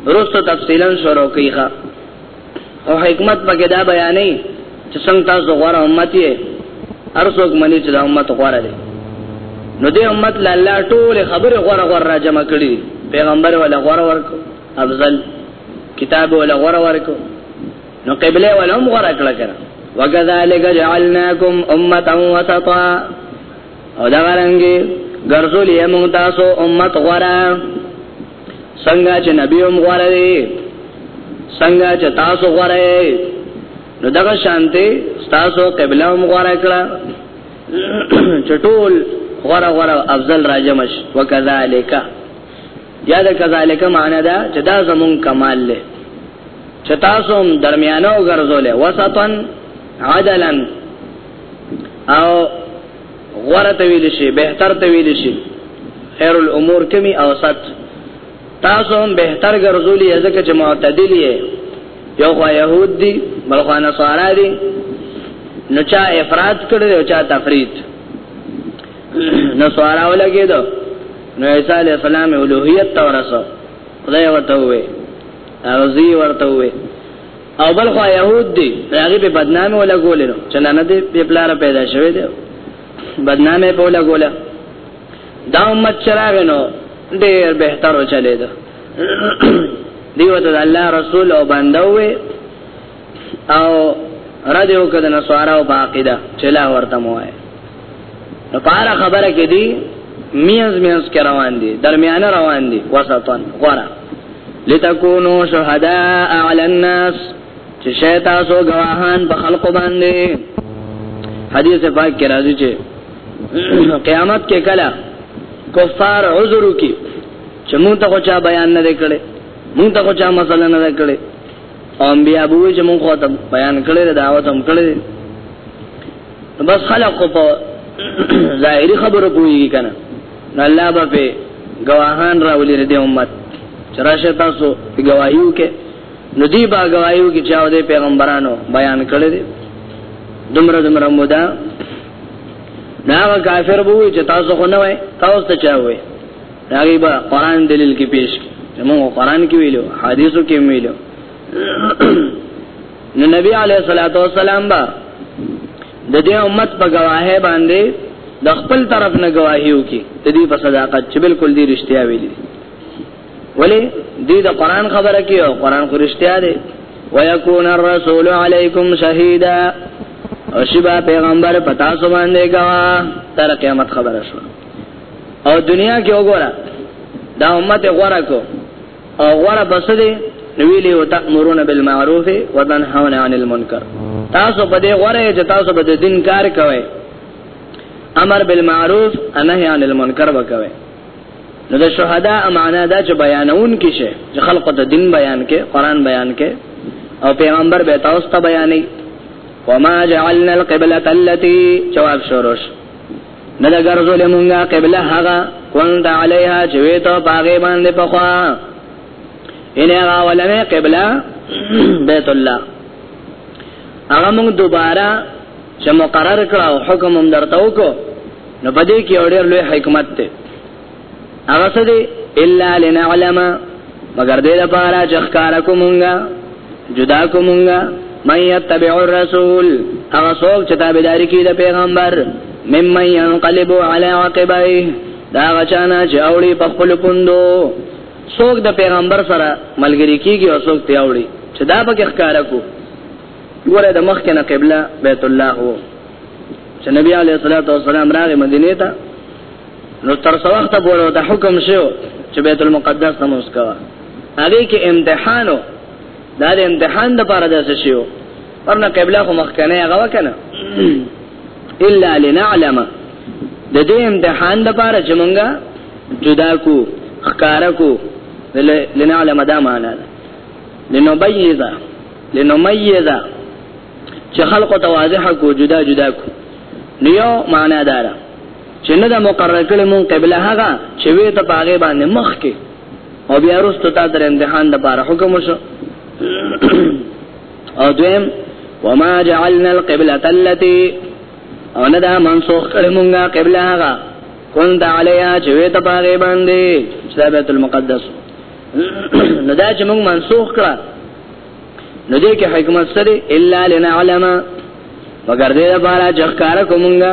رسو تفصیلا شروع کیخه او حکمت پکې دا بیانې چې څنګه تاسو غوړه امت یې ارزوګ منی چې دا امت غوړه دی نو دې امت لاله ټول خبره غوړه غوړه را جمع کړي پیغمبر ولا غوړه ورکو افضل کتاب ولا غوړه ورکو نو قبله ولا هم غوړه کړه کړه وکذالک جعلناکم امه وسطا او دا غرانګي ګرځولې موږ تاسو امت غوړه څنګه چې نبی هم غواره دی څنګه چې تاسو غواره یې نو دغه شانته تاسو قبله هم غواره کړه چټول غواره غواره افضل راجمش وکذالک یا دا کذالک معنی دا چې دا زمون کمال له چې تاسو هم درمیانو ګرځولې وسطن عدلن او غوره ته ویل شي بهتر ته ویل شي خیر الامور کمی اوسط تاسو هم بهتر ګرځولې ځکه چې معتدل یې یو خو يهود دي بل خو نصارا دي نو چا افراد کړي او چا تفرید نصارا ولګیدو نو عیسی علی السلام اولوہیت تورسو خدای وته وې او زی ورته وې او بل خو يهود دي هغه په بدنامي ولا ګولې نو چلانه دې په پلار پیدا شوی دی بدنامي په ولا ګولا دا امت چراغ نو ډېر بهتر و چلے دا دیو ته الله رسول او بندوي او را دیو کده نسوارا او باقی دا چلا ورته موه نو پارا خبره کې دي مینز مینز کې روان دي درمیانه روان دي وسطن غورا لتكونوا شهداء على الناس چې شیطان سو گواهان په خلق باندې حدیث پاک کې راځي چې قیامت کې کله کفار عذر کی چې مونږ ته چا بیان نه کړي مونږ ته چا مسله نه کړي او بیا بوې چې مونږ خو ته بیان کړي دعوت هم کړي بس خلق په ظاهري خبرو پوي کنه نو الله به په گواهان راولي دې امت چرشه تاسو په گواهیو کې نو دی با گواهیو کې چاو دې پیغمبرانو بیان کړی دي دمر دمر مودا دا کافر بو چې تاسو خو نه وای تاسو ته چا وای هغه به قران دلیل کې پیش موږ قران کې ویلو حدیثو کې ویلو نو نبی علیہ الصلوۃ والسلام با د دې امت په گواهه باندې د خپل طرف نه گواهی وکي د دې په صداقت چې بالکل دې رښتیا ویلي ولی دې د قران خبره کې او قران خو رښتیا دی ويكون الرسول عليكم شهيدا او شبا پیغمبر پتا سو باندې گواه تر قیامت خبره شو او دنیا کې وګوره دا امت غوړه کو او غره بس دې ویلې او تامرون بالمعروف وتنهون عن المنکر تاسو په دې غره چې تاسو به د دین کار کوئ امر بالمعروف انهی عن المنکر وکوي نو د شهدا امانه دا چې بیانون کې شي چې خلق ته دین بیان کې قران بیان کې او پیغمبر به تاسو ته بیانې وما جعلنا القبلة التي جواب شروش نه د ګرځولې مونږه قبله هغه كنت عليها چې وې ته پاغې باندې پخوا ان هغه ولنه قبله بیت الله هغه مونږ دوباره چې مقرر کړو حکم هم درته وکړو نو پدې کې اوریر لوی حکمت ته هغه څه دي الا لنعلم مگر دې لپاره چې ښکار کومونګه جدا کومونګه من يتبع الرسول هغه څوک چې تابعداري کوي د پیغمبر ممن ينقلب على عقبيه دا غچانا چې اوړي په خپل پوندو څوک د پیغمبر سره ملګری کیږي او څوک ته اوړي چې دا به ښکارا کو ګوره د مخ کنه قبله بیت الله هو چې نبی علیه الصلاۃ والسلام راغی مدینه ته نو تر څو وخت پورې د حکم شو چې بیت المقدس ته مسکوا هغه کې امتحانو دا د امتحان د پاره داسې شو ورنه قبله خو مخکنه هغه وکنه الا لنعلم د دې امتحان د پاره چې مونږه جدا کو خکار کو لنعلم دا معنا ده لنبيذا لنميذا چې خلق ته واضح کو جدا جدا کو نو معنا دارا چې نه دا مقرر کړی مون قبله هغه چې وې ته پاغه باندې مخ کې او بیا وروسته تا در امتحان د پاره حکم وشو او دویم وما جعلنا القبلة التي او نه دا منسوخ کړی مونږه قبله هغه كنت عليها چې وې ته پاغه باندې چې بیت المقدس نو دا چې مونږ منسوخ کړه نو دې کې حکمت سره الا لنعلم مگر دې لپاره چې ښکارا کومنګا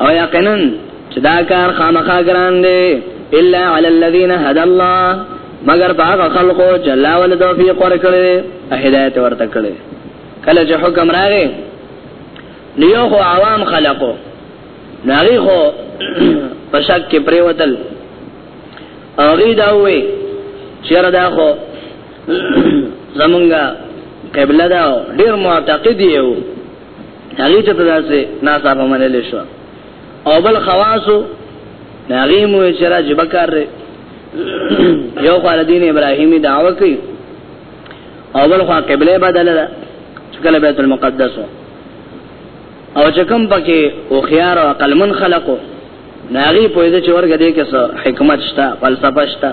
او یقینا چې دا کار خامخا ګران دی الا علی الذین هدى الله مگر باغ خلقو چې الله ول توفیق ورکړي هدایت ورته کړي کله چې حکم راغی نیو خو عوام خلقو ناری خو پشک کې پریوتل اغي دا وې چیرې دا خو زمونږه قبله دا ډیر معتقد یو هغه چې تداسه ناسا په منل شو او بل خواصو هغه مو چې را جبکار یو خال دین ابراهیمی دعوه کوي او بل خوا قبله بدل ده چې کله بیت المقدس او چې کوم پکې او خيار او عقل من خلقو ناغي پوهې چې ورګه دې کې حکمت شته فلسفه شته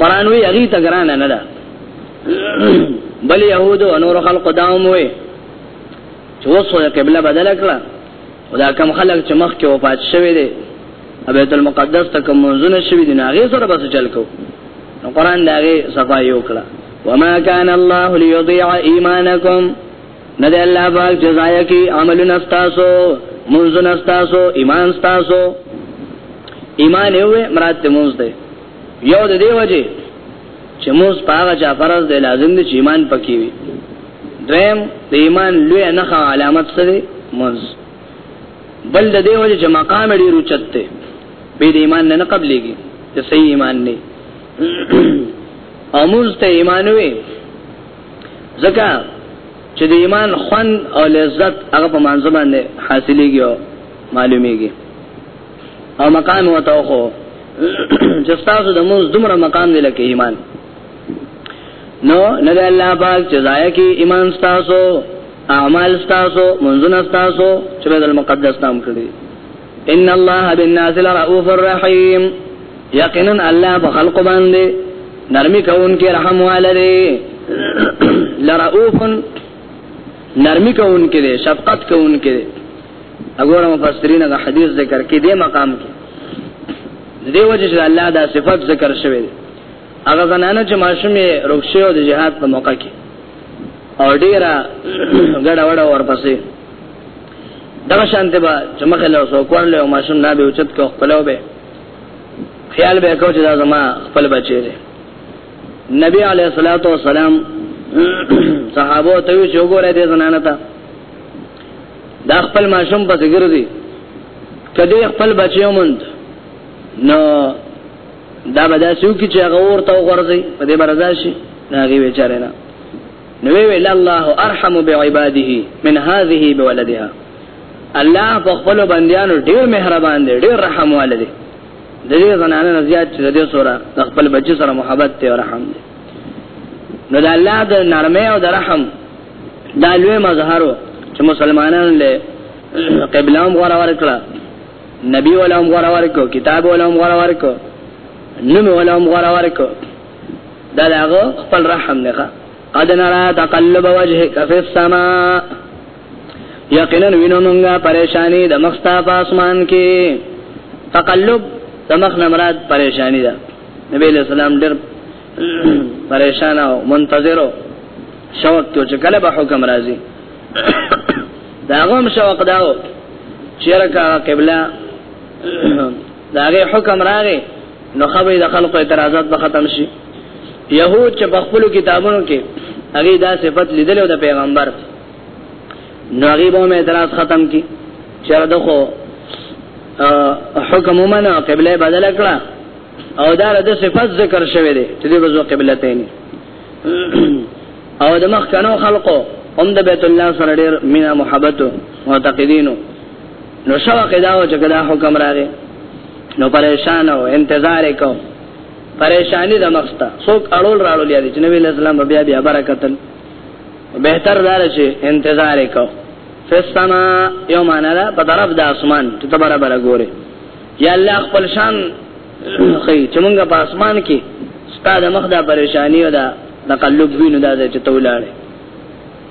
قران وی هغه ته ګران نه ده بل يهود او نور خلق داوم وی چې وسو قبله بدل کړه خدا کم خلق چې مخ کې وفات شوه دي بیت المقدس ته کوم منځونه شوه دي هغه سره بس چل کو قران دا هغه صفایو کړه وما كان الله ليضيع ايمانكم نه دی الله پاک چې ضایع کی عملونه ستاسو منځونه ستاسو ایمان ستاسو ایمان یو مراد ته منځ دی یو د دې وجه چې موږ پاغه چا فرض دی لازم دی چې ایمان پکې وي دریم د ایمان لوی نه علامت څه دی منځ بل د دې وجه چې مقام ډیر اوچت دی به د ایمان نه قبلېږي چې صحیح ایمان نه اموز ته ایمان وي ځکه چې د ایمان خوان او لذت هغه په مانځ باندې حاصلېږي او معلومیږي او مقام وته خو چې تاسو د موږ دومره مقام دی لکه ایمان نو نه د الله پاک چې ځای کې ایمان تاسو اعمال تاسو منځونه تاسو چې د مقدس نام کړی ان الله بالناس لرؤوف الرحیم یقینا الله په خلق باندې نرمی کوونکی رحم والده لرؤوف نرمی کوونکی دی شفقت کوونکی دی وګوره مفسرین دا حدیث ذکر کې دی مقام کې دی وجه چې الله دا صفت ذکر شوی دی هغه زنانه چې ماشومې رخصه او د جهاد په موقع کې اور ډیره ګډه وډه ورپسې دغه شانته به چې مخه له سو کورل او ماشوم نه به اوچت کو خپلو به خیال به کو چې دا زما خپل بچی دی نبی علیه الصلاۃ والسلام صحابه ته وی چې وګوره دې زنانه ته دا خپل ماشوم پس ګرځي کدی خپل بچی ومند نو دا به دا سو کی چې هغه ورته وغورځي په دې برزاشي نه غي وچاره نه نو وی ویل الله ارحم بعباده من هذه بولدها الله په خپل بندیانو ډیر مهربان دی ډیر رحم والده د دې زنانه نزيات چې د دې سره د خپل بچی سره محبت ته رحم دی نو د الله د نرمۍ او د رحم دا لوی مظهر چې مسلمانان له قبله هم غوړه ورکړه نبی ولا هم غوړه ورکړه کتاب ولا هم غوړه ورکړه نوم ولا هم غوړه ورکړه دا داغه خپل رحم نه ښه قد نرا تقلب وجهك في السماء یقینا وینو مونږه پریشانی د مخستا په اسمان کې تقلب د مخ نه مراد پریشانی ده نبی له سلام ډېر پریشان او منتظر او شوق ته چې کله به حکم راځي دا غوم شوق داو چیرې کا قبله داغه حکم راغی نو خبرې د خلکو اعتراضات به ختم شي يهود چې په خپل کتابونو کې هغه دا صفت لیدلو د پیغمبر نو هغه به اعتراض ختم کی چر دغه حکم ومنه قبله بدل کړه او دا د صفات ذکر شوی دی چې د وزو قبلتین او د مخ کنو خلقو هم د بیت الله سره ډیر مینا محبت او معتقدینو نو شو قدا او چې کدا حکم راغی نو پریشان او انتظار کو پریشانی د مخستا څوک اړول راړول یادی چې نبی اسلام بیا بیا برکتل بهتر دار چې انتظار کو فسما یوم انا په طرف د اسمان ته تبره بره ګوره یا الله خپل شان خی چې مونږه په اسمان کې ستاسو مخ دا پریشانی او دا تقلب وینو دا چې تولاړي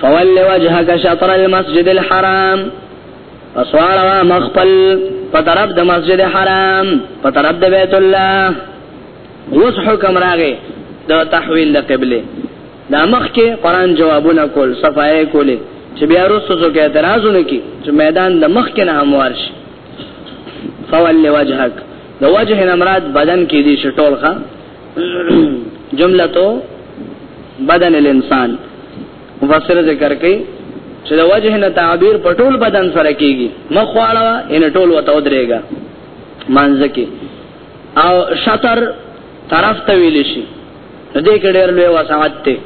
فول وجهك شطر المسجد الحرام فسوالوا مخبل فطرف د مسجد حرام فطرف د بیت الله وس حکم راغې د تحویل د قبله دا مخ کې قران جوابونه کول صفای کولې چې بیا وروسته څوک اعتراضونه کوي چې میدان د مخ کې نه هموار شي فول وجهک د وجه نه مراد بدن کې دي شټول ښه جمله تو بدن الانسان مفسر ذکر کوي چې د وجه نه تعبیر په ټول بدن سره کیږي مخ واړه ان ټول وته ودرېګا مانځ کې او شطر طرف ته ویل شي دې کې ډېر لوی وسعت ته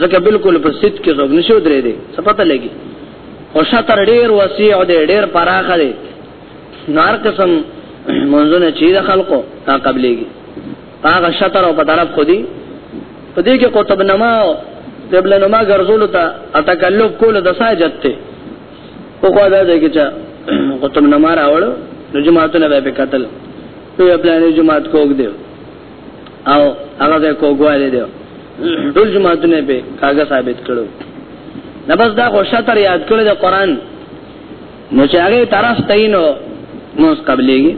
ځکه بالکل په سیت کې څوک نشو درې دي څه پته لګي او شطر ډېر وسیع دی ډېر پراخه دی نار قسم منځونه چې د خلقو تا قبليږي هغه شطر او په طرف خو دي په دې کې قطب نما او قبل نما ګرځول ته اتکلف کول د ساجت ته خو خو دا دی چې قطب نما راوړ نو جماعتونه به قتل په خپل جماعت کوګ دی او هغه د کوګواله دی ټول جماعتونه به کاغه ثابت کړو نبس دا خو شطر یاد کړل د قران نو چې هغه طرف ته نو موږ قبليږي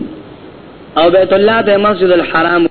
او بیت الله ته مسجد الحرام